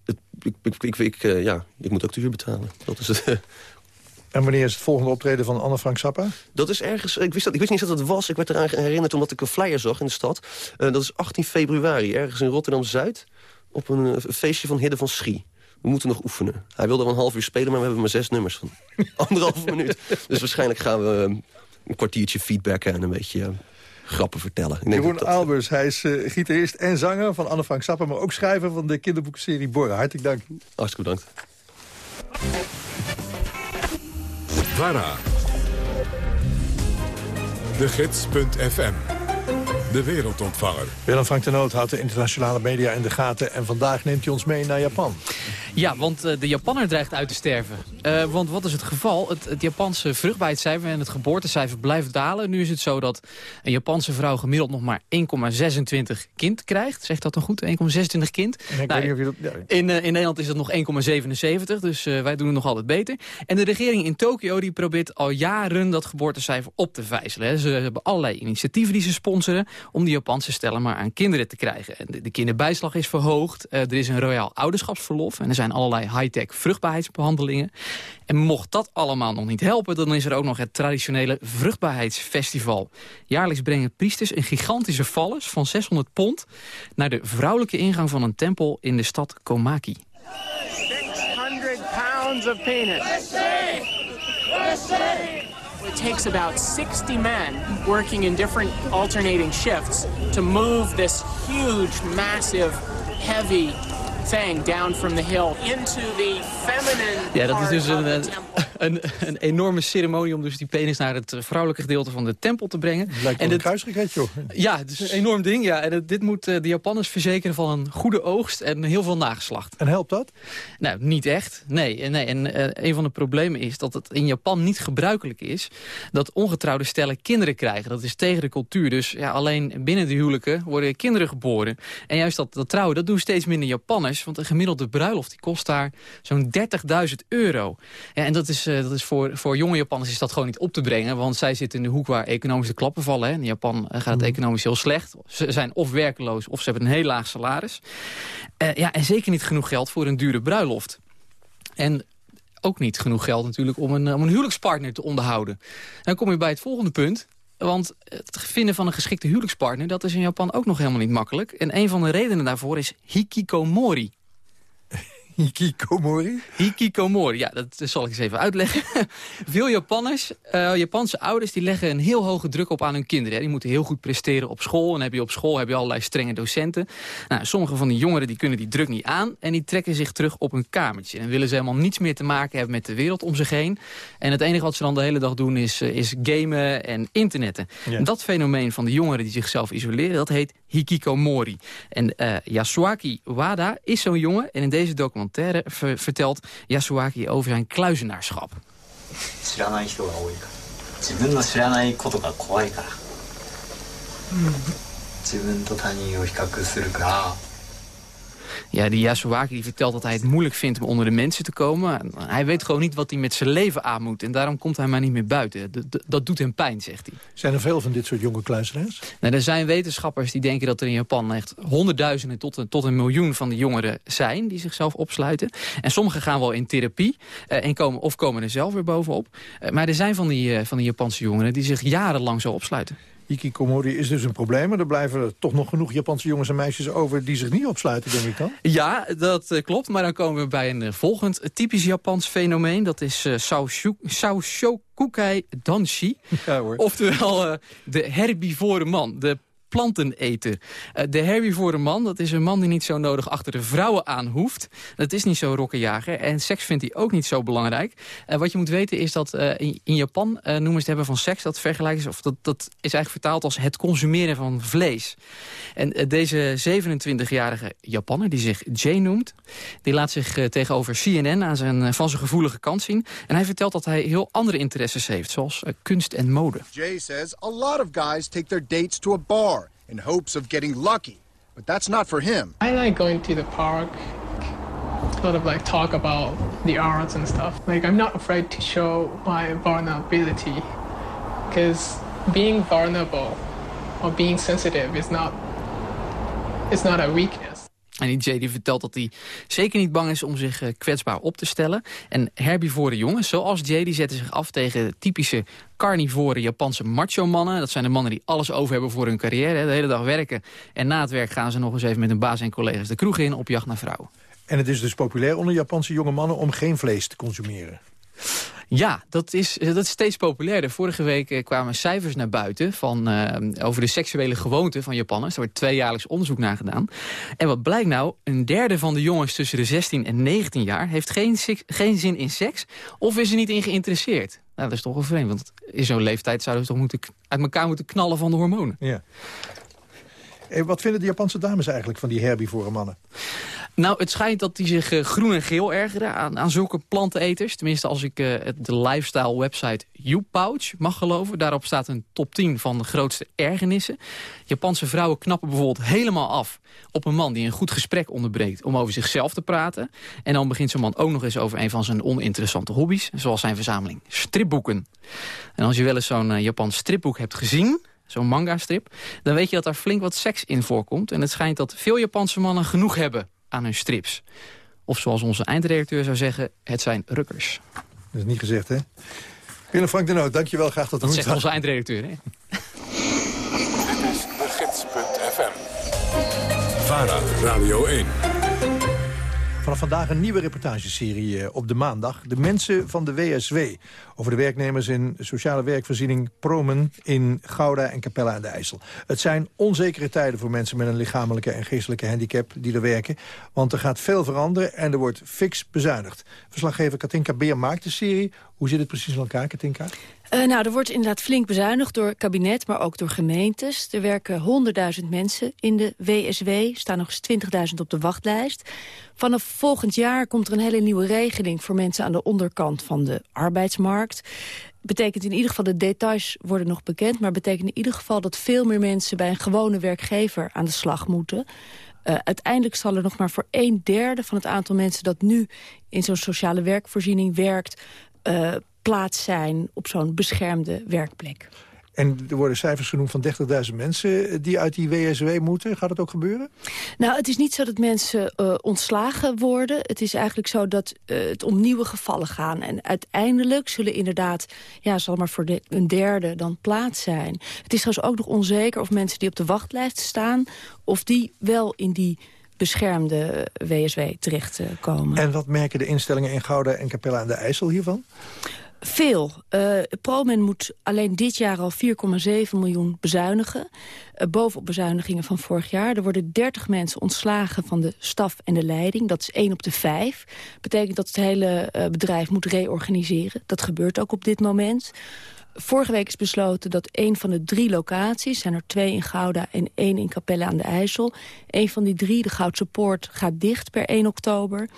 het, ik, ik, ik, ik, ja, ik moet ook de huur betalen. Dat is het. En wanneer is het volgende optreden van Anne Frank Zappa? Dat is ergens, ik wist, dat, ik wist niet dat het was. Ik werd eraan herinnerd omdat ik een flyer zag in de stad. Dat is 18 februari, ergens in Rotterdam-Zuid. Op een feestje van Hidde van Schie. We moeten nog oefenen. Hij wilde wel een half uur spelen, maar we hebben maar zes nummers van anderhalve minuut. Dus waarschijnlijk gaan we eh, een kwartiertje feedbacken en een beetje eh, grappen vertellen. Ik denk Jeroen dat dat- Albers, hij is eh, gitarist en zanger van Anne Frank Zappa... maar ook schrijver van de kinderboekenserie Borra. Hartelijk dank. Hartstikke bedankt. VARA. De Gids.fm. De wereldontvanger. Willem Frank de Noot houdt de internationale media in de gaten... en vandaag neemt hij ons mee naar Japan. Ja, want eh, de Japanner dreigt uit te sterven. Eh, want wat is het geval? Het, het Japanse vruchtbaarheidscijfer en het geboortecijfer blijft dalen. Nu is het zo dat een Japanse vrouw gemiddeld nog maar 1,26 kind krijgt. Zegt dat dan goed? 1,26 kind? Nou, weet niet of je dat... ja. in, eh, in Nederland is dat nog 1,77, dus eh, wij doen het nog altijd beter. En de regering in Tokio die probeert al jaren dat geboortecijfer op te vijzelen. hè. Ze hebben allerlei initiatieven die ze sponsoren... om de Japanse stellen maar aan kinderen te krijgen. En de, de kinderbijslag is verhoogd, eh, er is een royaal ouderschapsverlof... en er zijn allerlei high-tech vruchtbaarheidsbehandelingen. En mocht dat allemaal nog niet helpen... dan is er ook nog het traditionele vruchtbaarheidsfestival. Jaarlijks brengen priesters een gigantische vallers van 600 pond... naar de vrouwelijke ingang van een tempel in de stad Komaki. 600 pounds of penis. It takes about 60 men working in different alternating shifts to move this huge, massive, heavy thing down from the hill into the feminine Ja, dat is dus een, the een, een, een enorme ceremonie om dus die penis naar het eh, vrouwelijke gedeelte van de tempel te brengen. Lijkt wel en een dit, kruisraket, joh. ja, het is een enorm ding. Ja. En het- dit moet eh, de Japanners verzekeren van een goede oogst en heel veel nageslacht. En helpt dat? Nou, niet echt. Nee, en nee. En eh, een van de problemen is dat het in Japan niet gebruikelijk is... dat ongetrouwde stellen kinderen krijgen. Dat is tegen de cultuur. Dus ja, alleen binnen de huwelijken worden kinderen geboren. En juist dat, dat trouwen, dat doen steeds minder Japanners. Want een gemiddelde bruiloft die kost daar zo'n 30.000 euro. Ja, en dat is, eh, dat is voor, voor jonge Japanners is dat gewoon niet op te brengen. Want zij zitten in de hoek waar economische klappen vallen. Hè. In Japan eh, gaat het economisch heel slecht. Ze zijn of werkeloos of ze hebben een heel laag salaris. Eh, ja, en zeker niet genoeg geld voor een dure bruiloft. En ook niet genoeg geld natuurlijk om een, om een huwelijkspartner te onderhouden. Dan kom je bij het volgende punt. Want het vinden van een geschikte huwelijkspartner... dat is in Japan ook nog helemaal niet makkelijk. En een van de redenen daarvoor is hikikomori. Hikikomori? Hikikomori, ja, dat zal ik eens even uitleggen. Veel Japanners, eh, Japanse ouders, die leggen een heel hoge druk op aan hun kinderen. hè. Die moeten heel goed presteren op school. En heb je op school heb je allerlei strenge docenten. Nou, sommige van die jongeren die kunnen die druk niet aan. En die trekken zich terug op hun kamertje. En willen ze helemaal niets meer te maken hebben met de wereld om zich heen. En het enige wat ze dan de hele dag doen is, eh, is gamen en internetten. Ja. En dat fenomeen van de jongeren die zichzelf isoleren, dat heet hikikomori. En eh, Yasuaki Wada is zo'n jongen. En in deze documentaire ver- vertelt Yasuaki over zijn kluizenaarschap. 知らない人が多いから自分の知らないことが怖いから自分と他人を比較するから ja, die Yasuaki die vertelt dat hij het moeilijk vindt om onder de mensen te komen. Hij weet gewoon niet wat hij met zijn leven aan moet. En daarom komt hij maar niet meer buiten. D- dat doet hem pijn, zegt hij. Zijn er veel van dit soort jonge kluizenaars? Nou, er zijn wetenschappers die denken dat er in Japan echt honderdduizenden tot een, tot een miljoen van de jongeren zijn die zichzelf opsluiten. En sommigen gaan wel in therapie eh, en komen, of komen er zelf weer bovenop. Eh, maar er zijn van die, eh, van die Japanse jongeren die zich jarenlang zo opsluiten. Hikikomori is dus een probleem, maar er blijven er toch nog genoeg Japanse jongens en meisjes over die zich niet opsluiten, denk ik dan. Ja, dat eh, klopt. Maar dan komen we bij een eh, volgend eh, typisch Japans fenomeen. Dat is eh Saoshu- Saoshokukai Danshi. Ja. Oftewel eh, de herbivore man. De planteneter. Uh, de herbivore man, dat is een man die niet zo nodig achter de vrouwen aan hoeft. Dat is niet zo rokkenjager. En seks vindt hij ook niet zo belangrijk. Uh, wat je moet weten is dat in, in, Japan noemen ze het hebben van seks... dat vergelijkt is, of dat, dat is eigenlijk vertaald als het consumeren van vlees. En deze 27-jarige Japanner, die zich Jay noemt... die laat zich tegenover CNN aan zijn, van zijn gevoelige kant zien. En hij vertelt dat hij heel andere interesses heeft, zoals kunst en mode. Jay says a lot of guys take their dates to a bar in hopes of getting lucky. But that's not for him. I like going to the park, sort of like talk about the arts and stuff. Like I'm not afraid to show my vulnerability because being vulnerable or being sensitive is not it's not a weakness. En Jay die vertelt dat hij zeker niet bang is om zich uh, kwetsbaar op te stellen. En herbivore jongens, zoals Jay, die zetten zich af tegen typische carnivore Japanse macho-mannen. Dat zijn de mannen die alles over hebben voor hun carrière. De hele dag werken. En na het werk gaan ze nog eens even met hun baas en collega's de kroeg in op jacht naar vrouwen. En het is dus populair onder Japanse jonge mannen om geen vlees te consumeren. Ja, dat is, dat is steeds populairder. Vorige week eh, kwamen cijfers naar buiten van, uh, over de seksuele gewoonten van Japanners. Er wordt tweejaarlijks onderzoek naar gedaan. En wat blijkt nou? Een derde van de jongens tussen de 16 en 19 jaar... heeft geen, geen zin in seks of is er niet in geïnteresseerd. Nou, dat is toch wel vreemd, want in zo'n leeftijd zouden ze toch moeten, uit elkaar moeten knallen van de hormonen. Ja. En wat vinden de Japanse dames eigenlijk van die herbivore mannen? Nou, het schijnt dat die zich uh, groen en geel ergeren aan, aan zulke planteneters. Tenminste, als ik uh, de lifestyle website YouPouch mag geloven. Daarop staat een top 10 van de grootste ergernissen. Japanse vrouwen knappen bijvoorbeeld helemaal af op een man die een goed gesprek onderbreekt om over zichzelf te praten. En dan begint zo'n man ook nog eens over een van zijn oninteressante hobby's. Zoals zijn verzameling stripboeken. En als je wel eens zo'n Japans stripboek hebt gezien zo'n manga-strip... dan weet je dat daar flink wat seks in voorkomt. En het schijnt dat veel Japanse mannen genoeg hebben aan hun strips. Of zoals onze eindredacteur zou zeggen, het zijn rukkers. Dat is niet gezegd, hè? Willem Frank de Noot, dankjewel. Graag tot Dat zegt onze eindredacteur, hè? Dit is de gids.fm. VARA, Radio 1. Vanaf vandaag een nieuwe reportageserie eh, op de maandag. De mensen van de WSW. Over de werknemers in sociale werkvoorziening Promen in Gouda en Capella aan de IJssel. Het zijn onzekere tijden voor mensen met een lichamelijke en geestelijke handicap die er werken. Want er gaat veel veranderen en er wordt fix bezuinigd. Verslaggever Katinka Beer maakt de serie. Hoe zit het precies in elkaar, Katinka? Uh, nou, er wordt inderdaad flink bezuinigd door kabinet, maar ook door gemeentes. Er werken 100.000 mensen in de WSW, staan nog eens 20.000 op de wachtlijst. Vanaf volgend jaar komt er een hele nieuwe regeling voor mensen aan de onderkant van de arbeidsmarkt. Betekent in ieder geval, de details worden nog bekend, maar betekent in ieder geval dat veel meer mensen bij een gewone werkgever aan de slag moeten. Uh, uiteindelijk zal er nog maar voor een derde van het aantal mensen dat nu in zo'n sociale werkvoorziening werkt, uh, plaats zijn op zo'n beschermde werkplek. En er worden cijfers genoemd van 30.000 mensen die uit die WSW moeten. Gaat het ook gebeuren? Nou, het is niet zo dat mensen uh, ontslagen worden. Het is eigenlijk zo dat uh, het om nieuwe gevallen gaan. En uiteindelijk zullen inderdaad, ja, zal maar voor de, een derde dan plaats zijn. Het is trouwens ook nog onzeker of mensen die op de wachtlijst staan... of die wel in die beschermde WSW terechtkomen. En wat merken de instellingen in Gouda en Capella aan de IJssel hiervan? Veel. Uh, ProMen moet alleen dit jaar al 4,7 miljoen bezuinigen. Uh, bovenop bezuinigingen van vorig jaar. Er worden 30 mensen ontslagen van de staf en de leiding. Dat is 1 op de 5. Betekent dat het hele uh, bedrijf moet reorganiseren. Dat gebeurt ook op dit moment. Vorige week is besloten dat een van de drie locaties... zijn er twee in Gouda en één in Capelle aan de IJssel... een van die drie, de Goudse Poort, gaat dicht per 1 oktober.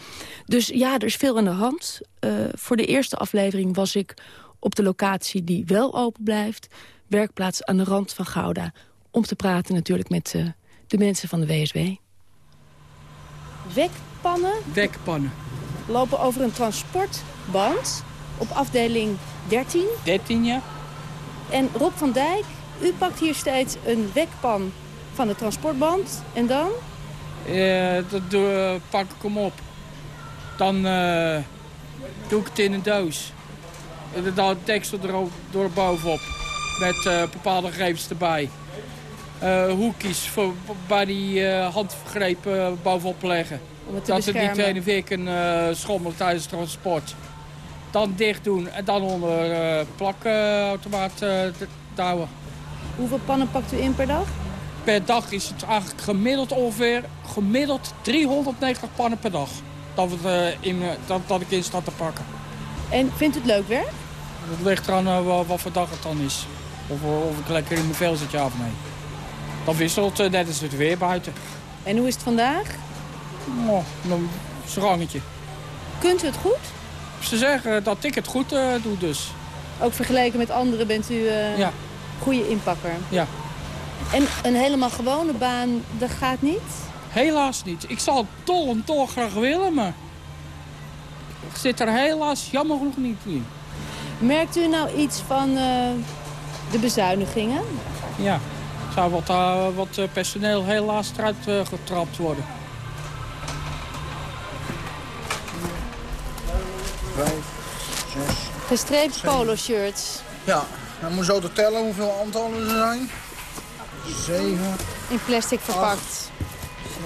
Dus ja, er is veel aan de hand. Uh, voor de eerste aflevering was ik op de locatie die wel open blijft. Werkplaats aan de rand van Gouda. Om te praten natuurlijk met uh, de mensen van de WSW. Wekpannen? Wekpannen. Lopen over een transportband op afdeling 13. 13, ja. En Rob van Dijk, u pakt hier steeds een wekpan van de transportband. En dan? Uh, dat doe, pak ik hem op. Dan uh, doe ik het in een doos. En dan de deksel er door bovenop. Met uh, bepaalde gegevens erbij. hoekjes voor, bij die handgrepen bovenop leggen. Het dat het niet heen en weer kan schommelen tijdens het transport dan dicht doen en dan onder uh, plakautomaat uh, douwen. Hoeveel pannen pakt u in per dag? per dag is het eigenlijk gemiddeld ongeveer gemiddeld 390 pannen per dag. Dat, we, het, eh, in, eh, dat, dat ik in sta te pakken. En vindt u het leuk werk? Het ligt eraan eh, wat, voor dag het dan is. Of, of ik lekker in mijn vel zit, ja of nee. Dat wisselt uh, net als het weer buiten. En hoe is het vandaag? Oh, een rangetje. Kunt u het goed? Ze zeggen dat ik het goed uh, doe dus. Ook vergeleken met anderen bent u uh, ja. goede inpakker? Ja. En een helemaal gewone baan, dat gaat niet? Helaas niet. Ik zou het dol en dol graag willen, maar... Ik zit er helaas jammer genoeg niet in. Merkt u nou iets van uh, de bezuinigingen? Ja. Zou wat, uh, wat personeel helaas eruit uh, getrapt worden. Vijf, zes... Gestreept polo-shirts. Ja, dan moet je zo te tellen hoeveel aantallen er zijn. Zeven. In plastic verpakt.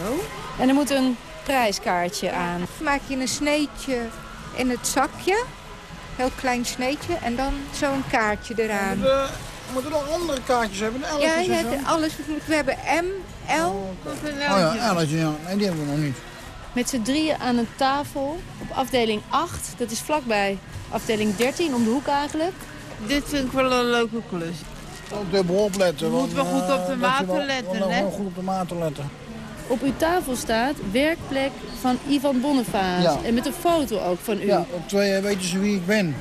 Zo. En er moet een prijskaartje aan. Maak je een sneetje in het zakje. Heel klein sneetje. En dan zo'n kaartje eraan. We moeten, moeten nog andere kaartjes hebben. Ja, ja alles. We hebben M, L. Oh, oh ja, L'tje, ja. Nee, die hebben we nog niet. Met z'n drieën aan een tafel op afdeling 8. Dat is vlakbij afdeling 13, om de hoek eigenlijk. Dit vind ik wel een leuke klus. Ook dubbel opletten. Je moet wel want, goed op de maten wel, letten, hè? Wel goed op de maten letten. Op uw tafel staat werkplek van Ivan. Ja. En met een foto ook van u. Ja, op twee weten ze wie ik ben.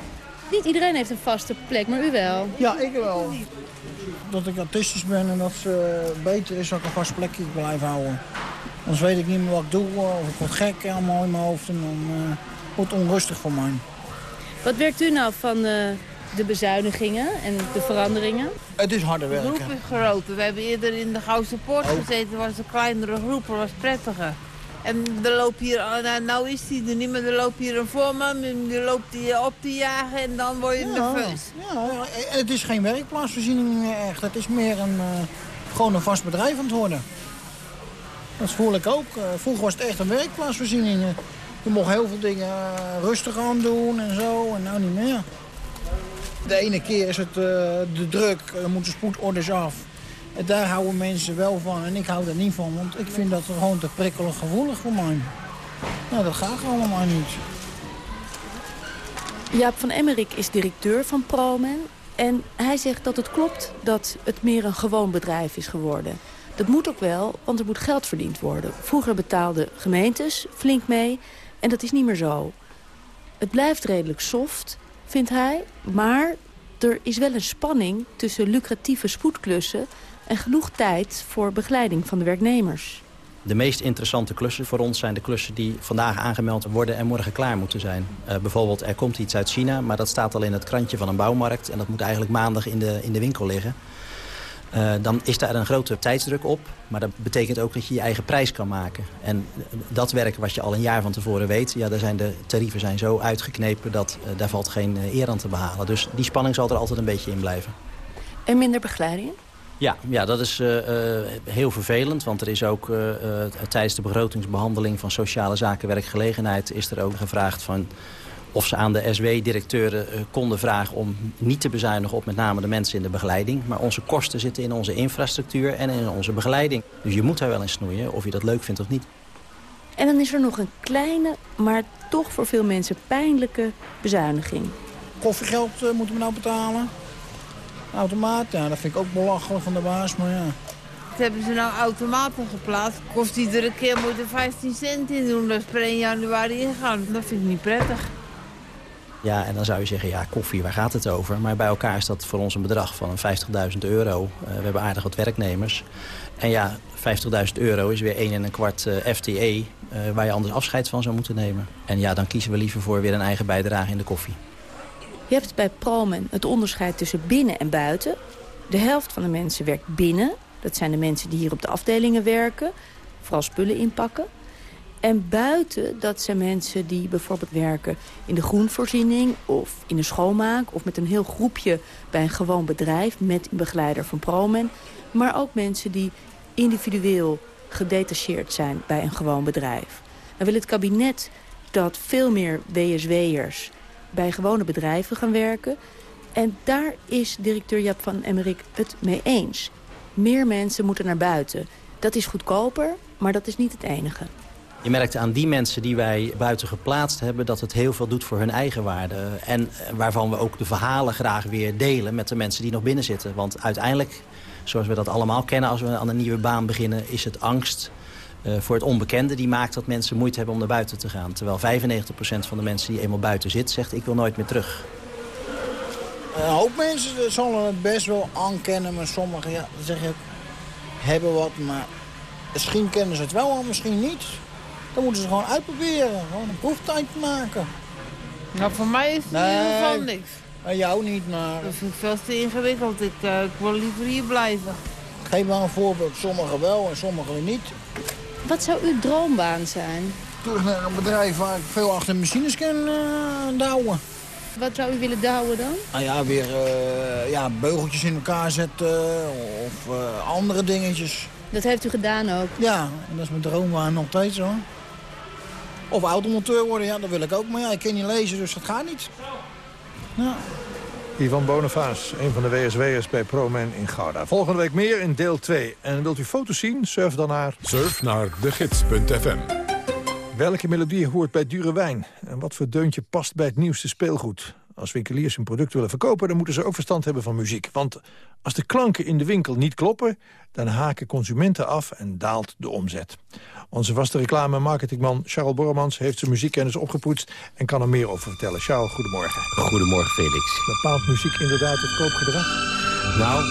Niet iedereen heeft een vaste plek, maar u wel. Ja, ik wel. Dat ik autistisch ben en dat het beter is dat ik een vast plekje blijf houden. Anders weet ik niet meer wat ik doe of ik word gek allemaal in mijn hoofd en dan uh, wordt het onrustig voor mij. Wat werkt u nou van uh, de bezuinigingen en de veranderingen? Het is harder werken. De groep is groter. We hebben eerder in de Goudse Poort oh. gezeten. was een kleinere groep, dat was prettiger. En er loopt hier, nou, nou is die er niet, maar er loopt hier een voorman. Die loopt die op te jagen en dan word je ja, nerveus. Ja, het is geen werkplaatsvoorziening meer echt. Het is meer een, uh, gewoon een vast bedrijf aan het worden. Dat voel ik ook. Uh, vroeger was het echt een werkplaatsvoorziening. Je mocht heel veel dingen uh, rustig aan doen en zo, en nou niet meer. De ene keer is het de druk, er moeten spoedorders af. En daar houden mensen wel van en ik hou er niet van, want ik vind dat gewoon te prikkelig gevoelig voor mij. Nou, dat gaat allemaal niet. Jaap van Emmerik is directeur van Promen. En hij zegt dat het klopt dat het meer een gewoon bedrijf is geworden. Dat moet ook wel, want er moet geld verdiend worden. Vroeger betaalden gemeentes flink mee en dat is niet meer zo. Het blijft redelijk soft, vindt hij. Maar er is wel een spanning tussen lucratieve spoedklussen... en genoeg tijd voor begeleiding van de werknemers. De meest interessante klussen voor ons zijn de klussen die vandaag aangemeld worden en morgen klaar moeten zijn. Uh, bijvoorbeeld er komt iets uit China, maar dat staat al in het krantje van een bouwmarkt. En dat moet eigenlijk maandag in de, in de winkel liggen. Uh, dan is daar een grote tijdsdruk op. Maar dat betekent ook dat je je eigen prijs kan maken. En dat werk wat je al een jaar van tevoren weet... Ja, daar zijn de tarieven zijn zo uitgeknepen dat uh, daar valt geen eer aan te behalen. Dus die spanning zal er altijd een beetje in blijven. En minder begeleiding? Ja, ja dat is heel vervelend. Want er is ook tijdens de begrotingsbehandeling van sociale zaken werkgelegenheid... is er ook gevraagd van of ze aan de SW-directeuren uh, konden vragen om niet te bezuinigen op met name de mensen in de begeleiding. Maar onze kosten zitten in onze infrastructuur en in onze begeleiding. Dus je moet daar wel in snoeien, of je dat leuk vindt of niet. En dan is er nog een kleine, maar toch voor veel mensen pijnlijke bezuiniging. Koffiegeld uh, moeten we nou betalen. Automaat, ja, dat vind ik ook belachelijk van de baas, maar ja. Hebben ze nou automaten geplaatst? Kost iedere keer moet er 15 cent in doen. Dat is per 1 januari ingaan. Dat vind ik niet prettig. Ja, en dan zou je zeggen, ja, koffie, waar gaat het over? Maar bij elkaar is dat voor ons een bedrag van 50.000 euro. Uh, we hebben aardig wat werknemers. En ja, 50.000 euro is weer 1 en een kwart uh, FTE... Uh, waar je anders afscheid van zou moeten nemen. En ja, dan kiezen we liever voor weer een eigen bijdrage in de koffie. Je hebt bij Promen het onderscheid tussen binnen en buiten. De helft van de mensen werkt binnen. Dat zijn de mensen die hier op de afdelingen werken. Vooral spullen inpakken. En buiten, dat zijn mensen die bijvoorbeeld werken in de groenvoorziening... of in de schoonmaak, of met een heel groepje bij een gewoon bedrijf... met een begeleider van Promen. Maar ook mensen die individueel gedetacheerd zijn bij een gewoon bedrijf. Dan wil het kabinet dat veel meer WSW'ers bij gewone bedrijven gaan werken. En daar is directeur Jap van Emmerik het mee eens. Meer mensen moeten naar buiten. Dat is goedkoper, maar dat is niet het enige. Je merkt aan die mensen die wij buiten geplaatst hebben... dat het heel veel doet voor hun eigen waarde. En waarvan we ook de verhalen graag weer delen met de mensen die nog binnen zitten. Want uiteindelijk, zoals we dat allemaal kennen als we aan een nieuwe baan beginnen... is het angst eh, voor het onbekende die maakt dat mensen moeite hebben om naar buiten te gaan. Terwijl 95% van de mensen die eenmaal buiten zit zegt ik wil nooit meer terug. Een hoop mensen zullen het best wel aankennen, maar sommigen ja, dan zeg je, hebben wat, maar misschien kennen ze het wel, misschien niet. Dan moeten ze gewoon uitproberen, gewoon een proeftijd maken. Nou, voor mij is het in ieder geval niks. En jou niet, maar... Dat vind ik veel te ingewikkeld. Ik, eh, ik wil liever hier blijven. Geef maar een voorbeeld, sommigen wel en sommigen weer niet. Wat zou uw droombaan zijn? Terug naar een bedrijf waar ik veel achter machines kan uh, douwen. Wat zou u willen douwen dan? Nou ja, weer eh, ja, beugeltjes in elkaar zetten of eh, andere dingetjes. Dat heeft u gedaan ook? Ja, en dat is mijn droombaan nog steeds hoor. Of automonteur worden, ja, dat wil ik ook. Maar ja, ik kan niet lezen, dus dat gaat niet. Ja. Ivan Bonifaas, een van de WSW'ers bij ProMen in Gouda. Volgende week meer in deel 2. En wilt u foto's zien? Surf dan naar... Surf naar degids.fm. Welke melodie hoort bij dure wijn? En wat voor deuntje past bij het nieuwste speelgoed? Als winkeliers hun product willen verkopen... dan moeten ze ook verstand hebben van muziek. Want als de klanken in de winkel niet kloppen... dan haken consumenten af en daalt de omzet. Onze vaste reclame- en marketingman Charles Borremans... heeft zijn muziekkennis opgepoetst en kan er meer over vertellen. Charles, goedemorgen. Goedemorgen, Felix. Bepaalt muziek inderdaad het koopgedrag? Nou,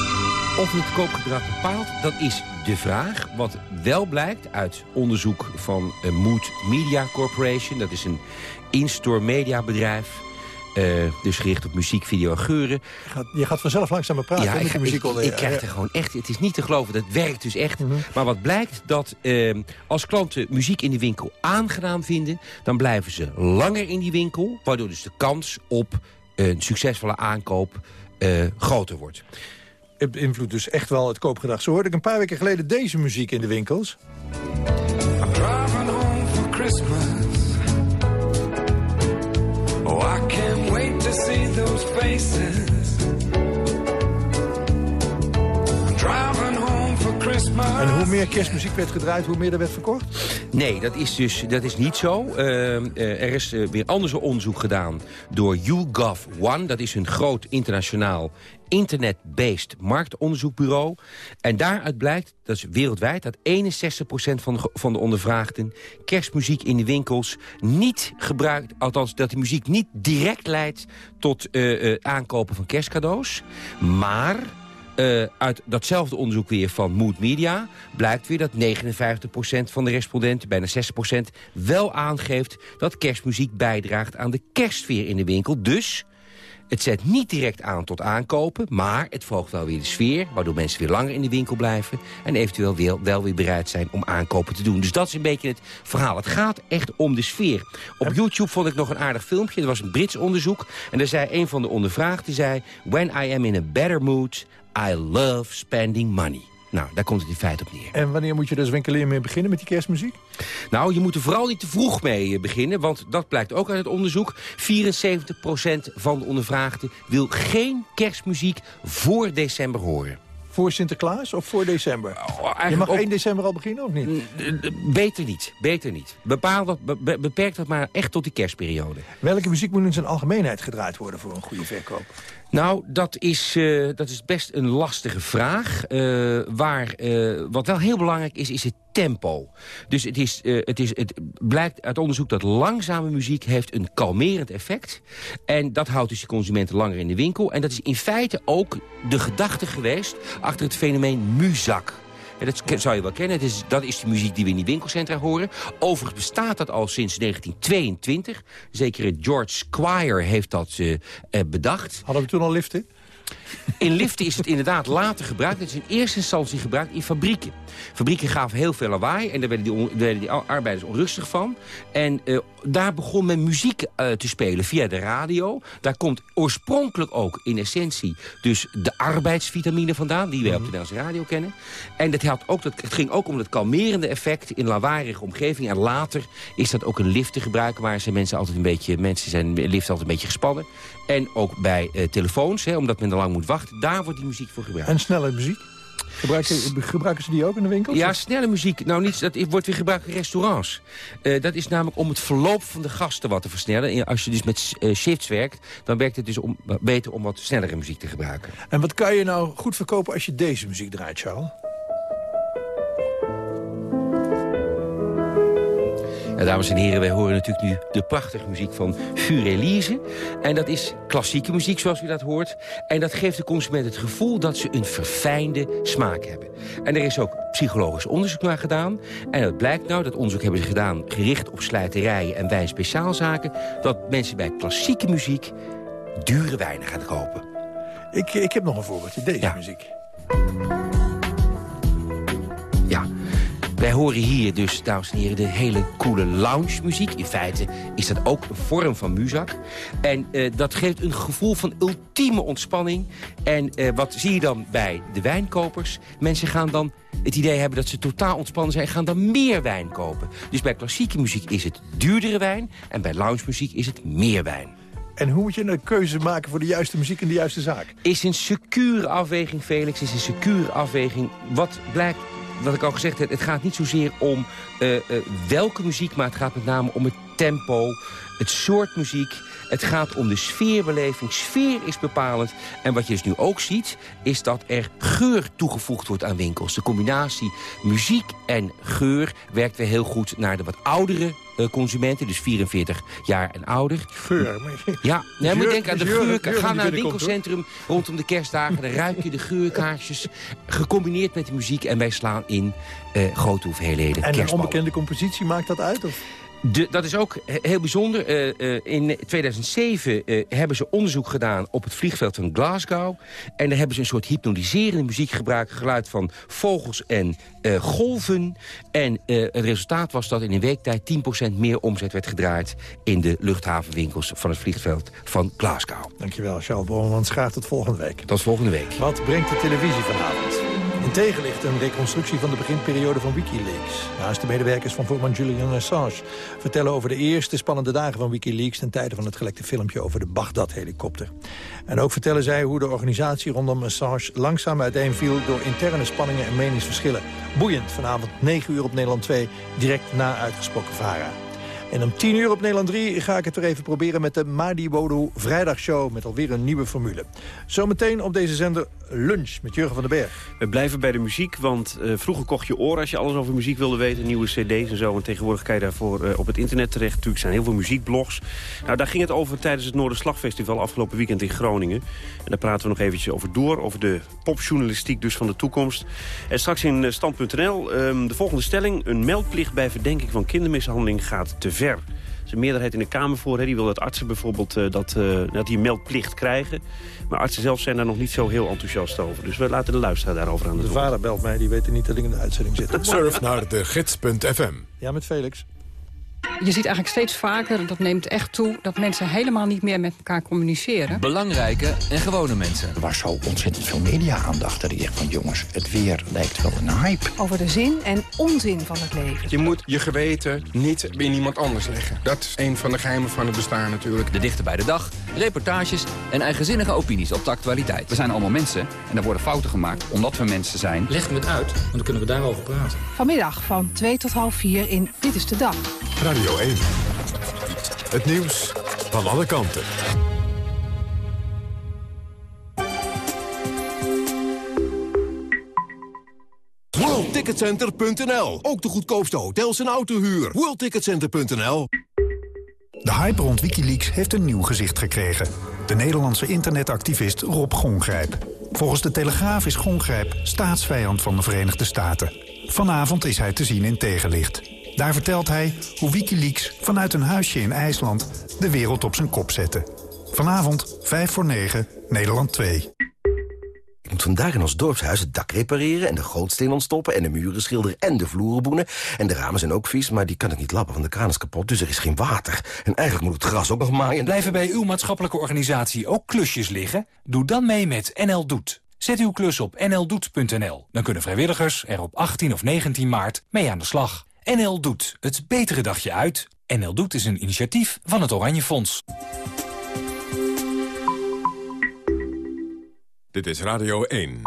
of het koopgedrag bepaalt, dat is de vraag. Wat wel blijkt uit onderzoek van uh, Mood Media Corporation... dat is een in-store mediabedrijf... Uh, dus gericht op muziek, video en geuren. Je gaat, je gaat vanzelf langzamer praten ja, ik, muziek ik, ik krijg er gewoon echt... Het is niet te geloven, dat werkt dus echt. Mm -hmm. Maar wat blijkt, dat uh, als klanten muziek in de winkel aangenaam vinden... dan blijven ze langer in die winkel... waardoor dus de kans op een succesvolle aankoop uh, groter wordt. Het beïnvloedt dus echt wel het koopgedrag. Zo hoorde ik een paar weken geleden deze muziek in de winkels. I'm driving home for Christmas Oh, I can't wait to see those faces. I'm driving home for Christmas. En hoe meer kerstmuziek werd gedraaid, hoe meer er werd verkocht? Nee, dat is dus dat is niet zo. Uh, uh, er is uh, weer anders onderzoek gedaan door YouGov One. Dat is een groot internationaal internet-based marktonderzoekbureau. En daaruit blijkt, dat wereldwijd... dat 61% van de, van de ondervraagden kerstmuziek in de winkels niet gebruikt... althans dat de muziek niet direct leidt tot uh, aankopen van kerstcadeaus. Maar... Uh, uit datzelfde onderzoek weer van Mood Media... blijkt weer dat 59% van de respondenten, bijna 60%... wel aangeeft dat kerstmuziek bijdraagt aan de kerstsfeer in de winkel. Dus het zet niet direct aan tot aankopen, maar het volgt wel weer de sfeer... waardoor mensen weer langer in de winkel blijven... en eventueel wel, wel weer bereid zijn om aankopen te doen. Dus dat is een beetje het verhaal. Het gaat echt om de sfeer. Op YouTube vond ik nog een aardig filmpje. Dat was een Brits onderzoek. En daar zei een van de ondervraagden... zei, When I am in a better mood, I love spending money. Nou, daar komt het in feite op neer. En wanneer moet je dus winkelier mee beginnen met die kerstmuziek? Nou, je moet er vooral niet te vroeg mee beginnen, want dat blijkt ook uit het onderzoek. 74% van de ondervraagden wil geen kerstmuziek voor december horen. Voor Sinterklaas of voor december? Oh, je mag ook... 1 december al beginnen, of niet? Beter niet, beter niet. Bepaal dat, be beperk dat maar echt tot die kerstperiode. Welke muziek moet in zijn algemeenheid gedraaid worden voor een goede verkoop? Nou, dat is, uh, dat is best een lastige vraag. Uh, waar, uh, wat wel heel belangrijk is, is het tempo. Dus het, is, het, is, het blijkt uit onderzoek dat langzame muziek heeft een kalmerend effect. En dat houdt dus de consumenten langer in de winkel. En dat is in feite ook de gedachte geweest achter het fenomeen muzak. Dat zou je wel kennen. Dat is, dat is de muziek die we in die winkelcentra horen. Overigens bestaat dat al sinds 1922. Zekere George Squire heeft dat uh, bedacht. Hadden we toen al liften? In liften is het inderdaad later gebruikt. Het is in eerste instantie gebruikt in fabrieken. Fabrieken gaven heel veel lawaai en daar werden die, werden die arbeiders onrustig van. En uh, daar begon men muziek uh, te spelen via de radio. Daar komt oorspronkelijk ook in essentie dus de arbeidsvitamine vandaan... die wij op de Nederlandse radio kennen. En dat had ook, dat, het ging ook om het kalmerende effect in lawaaierige omgeving. En later is dat ook een lift te gebruiken... waar zijn mensen altijd een beetje, mensen zijn lift altijd een beetje gespannen. En ook bij uh, telefoons, hè, omdat men er lang moet wachten. Daar wordt die muziek voor gebruikt. En snelle muziek? Gebruiken, gebruiken ze die ook in de winkel? Ja, snelle muziek. Nou, niet, dat wordt weer gebruikt in restaurants. Eh, dat is namelijk om het verloop van de gasten wat te versnellen. En als je dus met eh, shifts werkt, dan werkt het dus om, beter om wat snellere muziek te gebruiken. En wat kan je nou goed verkopen als je deze muziek draait, Charles? Ja, dames en heren, wij horen natuurlijk nu de prachtige muziek van Furelise. En dat is klassieke muziek, zoals u dat hoort. En dat geeft de consument het gevoel dat ze een verfijnde smaak hebben. En er is ook psychologisch onderzoek naar gedaan. En het blijkt nou, dat onderzoek hebben ze gedaan... gericht op slijterijen en wijnspeciaalzaken... dat mensen bij klassieke muziek dure wijnen gaan kopen. Ik, ik heb nog een voorbeeldje, deze muziek. Wij horen hier dus, dames en heren, de hele coole lounge muziek. In feite is dat ook een vorm van muzak. En eh, dat geeft een gevoel van ultieme ontspanning. En eh, wat zie je dan bij de wijnkopers? Mensen gaan dan het idee hebben dat ze totaal ontspannen zijn... en gaan dan meer wijn kopen. Dus bij klassieke muziek is het duurdere wijn... en bij lounge muziek is het meer wijn. En hoe moet je een keuze maken voor de juiste muziek en de juiste zaak? Is een secure afweging, Felix, is een secure afweging. Wat blijkt, wat ik al gezegd heb, het gaat niet zozeer om eh, eh, welke muziek... maar het gaat met name om het tempo, het soort muziek... Het gaat om de sfeerbeleving. Sfeer is bepalend. En wat je dus nu ook ziet, is dat er geur toegevoegd wordt aan winkels. De combinatie muziek en geur werkt weer heel goed naar de wat oudere eh, consumenten. Dus 44 jaar en ouder. Geur? Ja, nee, maar denk aan de geur- Ga naar een binnenkomt, winkelcentrum rondom de kerstdagen. Dan ruik je de geurkaarsjes. Gecombineerd met de muziek. En wij slaan in eh, grote hoeveelheden En een onbekende compositie, maakt dat uit? Of? De, dat is ook he- heel bijzonder. Eh, eh, in 2007 eh, hebben ze onderzoek gedaan op het vliegveld van Glasgow. En daar hebben ze een soort hypnotiserende muziek gebruikt. Geluid van vogels en golven. En het resultaat was dat in een week tijd 10% meer omzet werd gedraaid... in de luchthavenwinkels van het vliegveld van Glasgow. Dankjewel, Charles Bormans. Graag tot volgende week. Tot volgende week. Wat brengt de televisie vanavond? In tegenlicht een reconstructie van de beginperiode van Wikileaks. Naast de medewerkers van voorman Julian Assange... vertellen over de eerste spannende dagen van Wikileaks... ten tijde van het gelekte filmpje over de Baghdad-helikopter. En ook vertellen zij hoe de organisatie rondom Assange... langzaam uiteenviel door interne spanningen en meningsverschillen. Boeiend, vanavond 9 uur op Nederland 2, direct na uitgesproken VARA. En om 10 uur op Nederland 3 ga ik het weer even proberen met de Madi Bodo Vrijdagshow met alweer een nieuwe formule. Zometeen op deze zender Lunch met Jurgen van den Berg. We blijven bij de muziek, want eh, vroeger kocht je oren als je alles over muziek wilde weten. Nieuwe cd's en zo. En tegenwoordig kan je daarvoor eh, op het internet terecht. Natuurlijk zijn heel veel muziekblogs. Nou, daar ging het over tijdens het Noorderslagfestival afgelopen weekend in Groningen. En daar praten we nog eventjes over door. Over de popjournalistiek dus van de toekomst. En straks in eh, Stand.nl ehm, de volgende stelling. Een meldplicht bij verdenking van kindermishandeling gaat te ver. Er is een meerderheid in de Kamer voor. Hè. Die wil dat artsen bijvoorbeeld eh, dat, eh, dat die meldplicht krijgen. Maar artsen zelf zijn daar nog niet zo heel enthousiast over. Dus we laten de luisteraar daarover aan De woord. vader belt mij, die weet niet dat ik in de uitzending zit. Surf naar de gids.fm. Ja, met Felix. Je ziet eigenlijk steeds vaker, dat neemt echt toe... dat mensen helemaal niet meer met elkaar communiceren. Belangrijke en gewone mensen. Er was zo ontzettend veel media-aandacht dat ik dacht van jongens, het weer lijkt wel een hype. Over de zin en onzin van het leven. Je moet je geweten niet bij iemand anders leggen. Dat is een van de geheimen van het bestaan natuurlijk. De dichter bij de dag, reportages en eigenzinnige opinies op de actualiteit. We zijn allemaal mensen en er worden fouten gemaakt omdat we mensen zijn. Leg me het uit, want dan kunnen we daarover praten. Vanmiddag van 2 tot half 4 in Dit is de Dag. Radio 1. Het nieuws van alle kanten. WorldTicketCenter.nl. Ook de goedkoopste hotels en autohuur. WorldTicketCenter.nl. De hype rond Wikileaks heeft een nieuw gezicht gekregen. De Nederlandse internetactivist Rob Gongrijp. Volgens de Telegraaf is Gongrijp staatsvijand van de Verenigde Staten. Vanavond is hij te zien in Tegenlicht. Daar vertelt hij hoe Wikileaks vanuit een huisje in IJsland... de wereld op zijn kop zette. Vanavond, 5 voor 9, Nederland 2. Ik moet vandaag in ons dorpshuis het dak repareren... en de gootsteen ontstoppen en de muren schilderen en de vloeren boenen. En de ramen zijn ook vies, maar die kan ik niet lappen, want de kraan is kapot. Dus er is geen water. En eigenlijk moet het gras ook nog maaien. Blijven bij uw maatschappelijke organisatie ook klusjes liggen? Doe dan mee met NL Doet. Zet uw klus op nldoet.nl. Dan kunnen vrijwilligers er op 18 of 19 maart mee aan de slag. NL Doet, het betere dagje uit. NL Doet is een initiatief van het Oranje Fonds. Dit is Radio 1.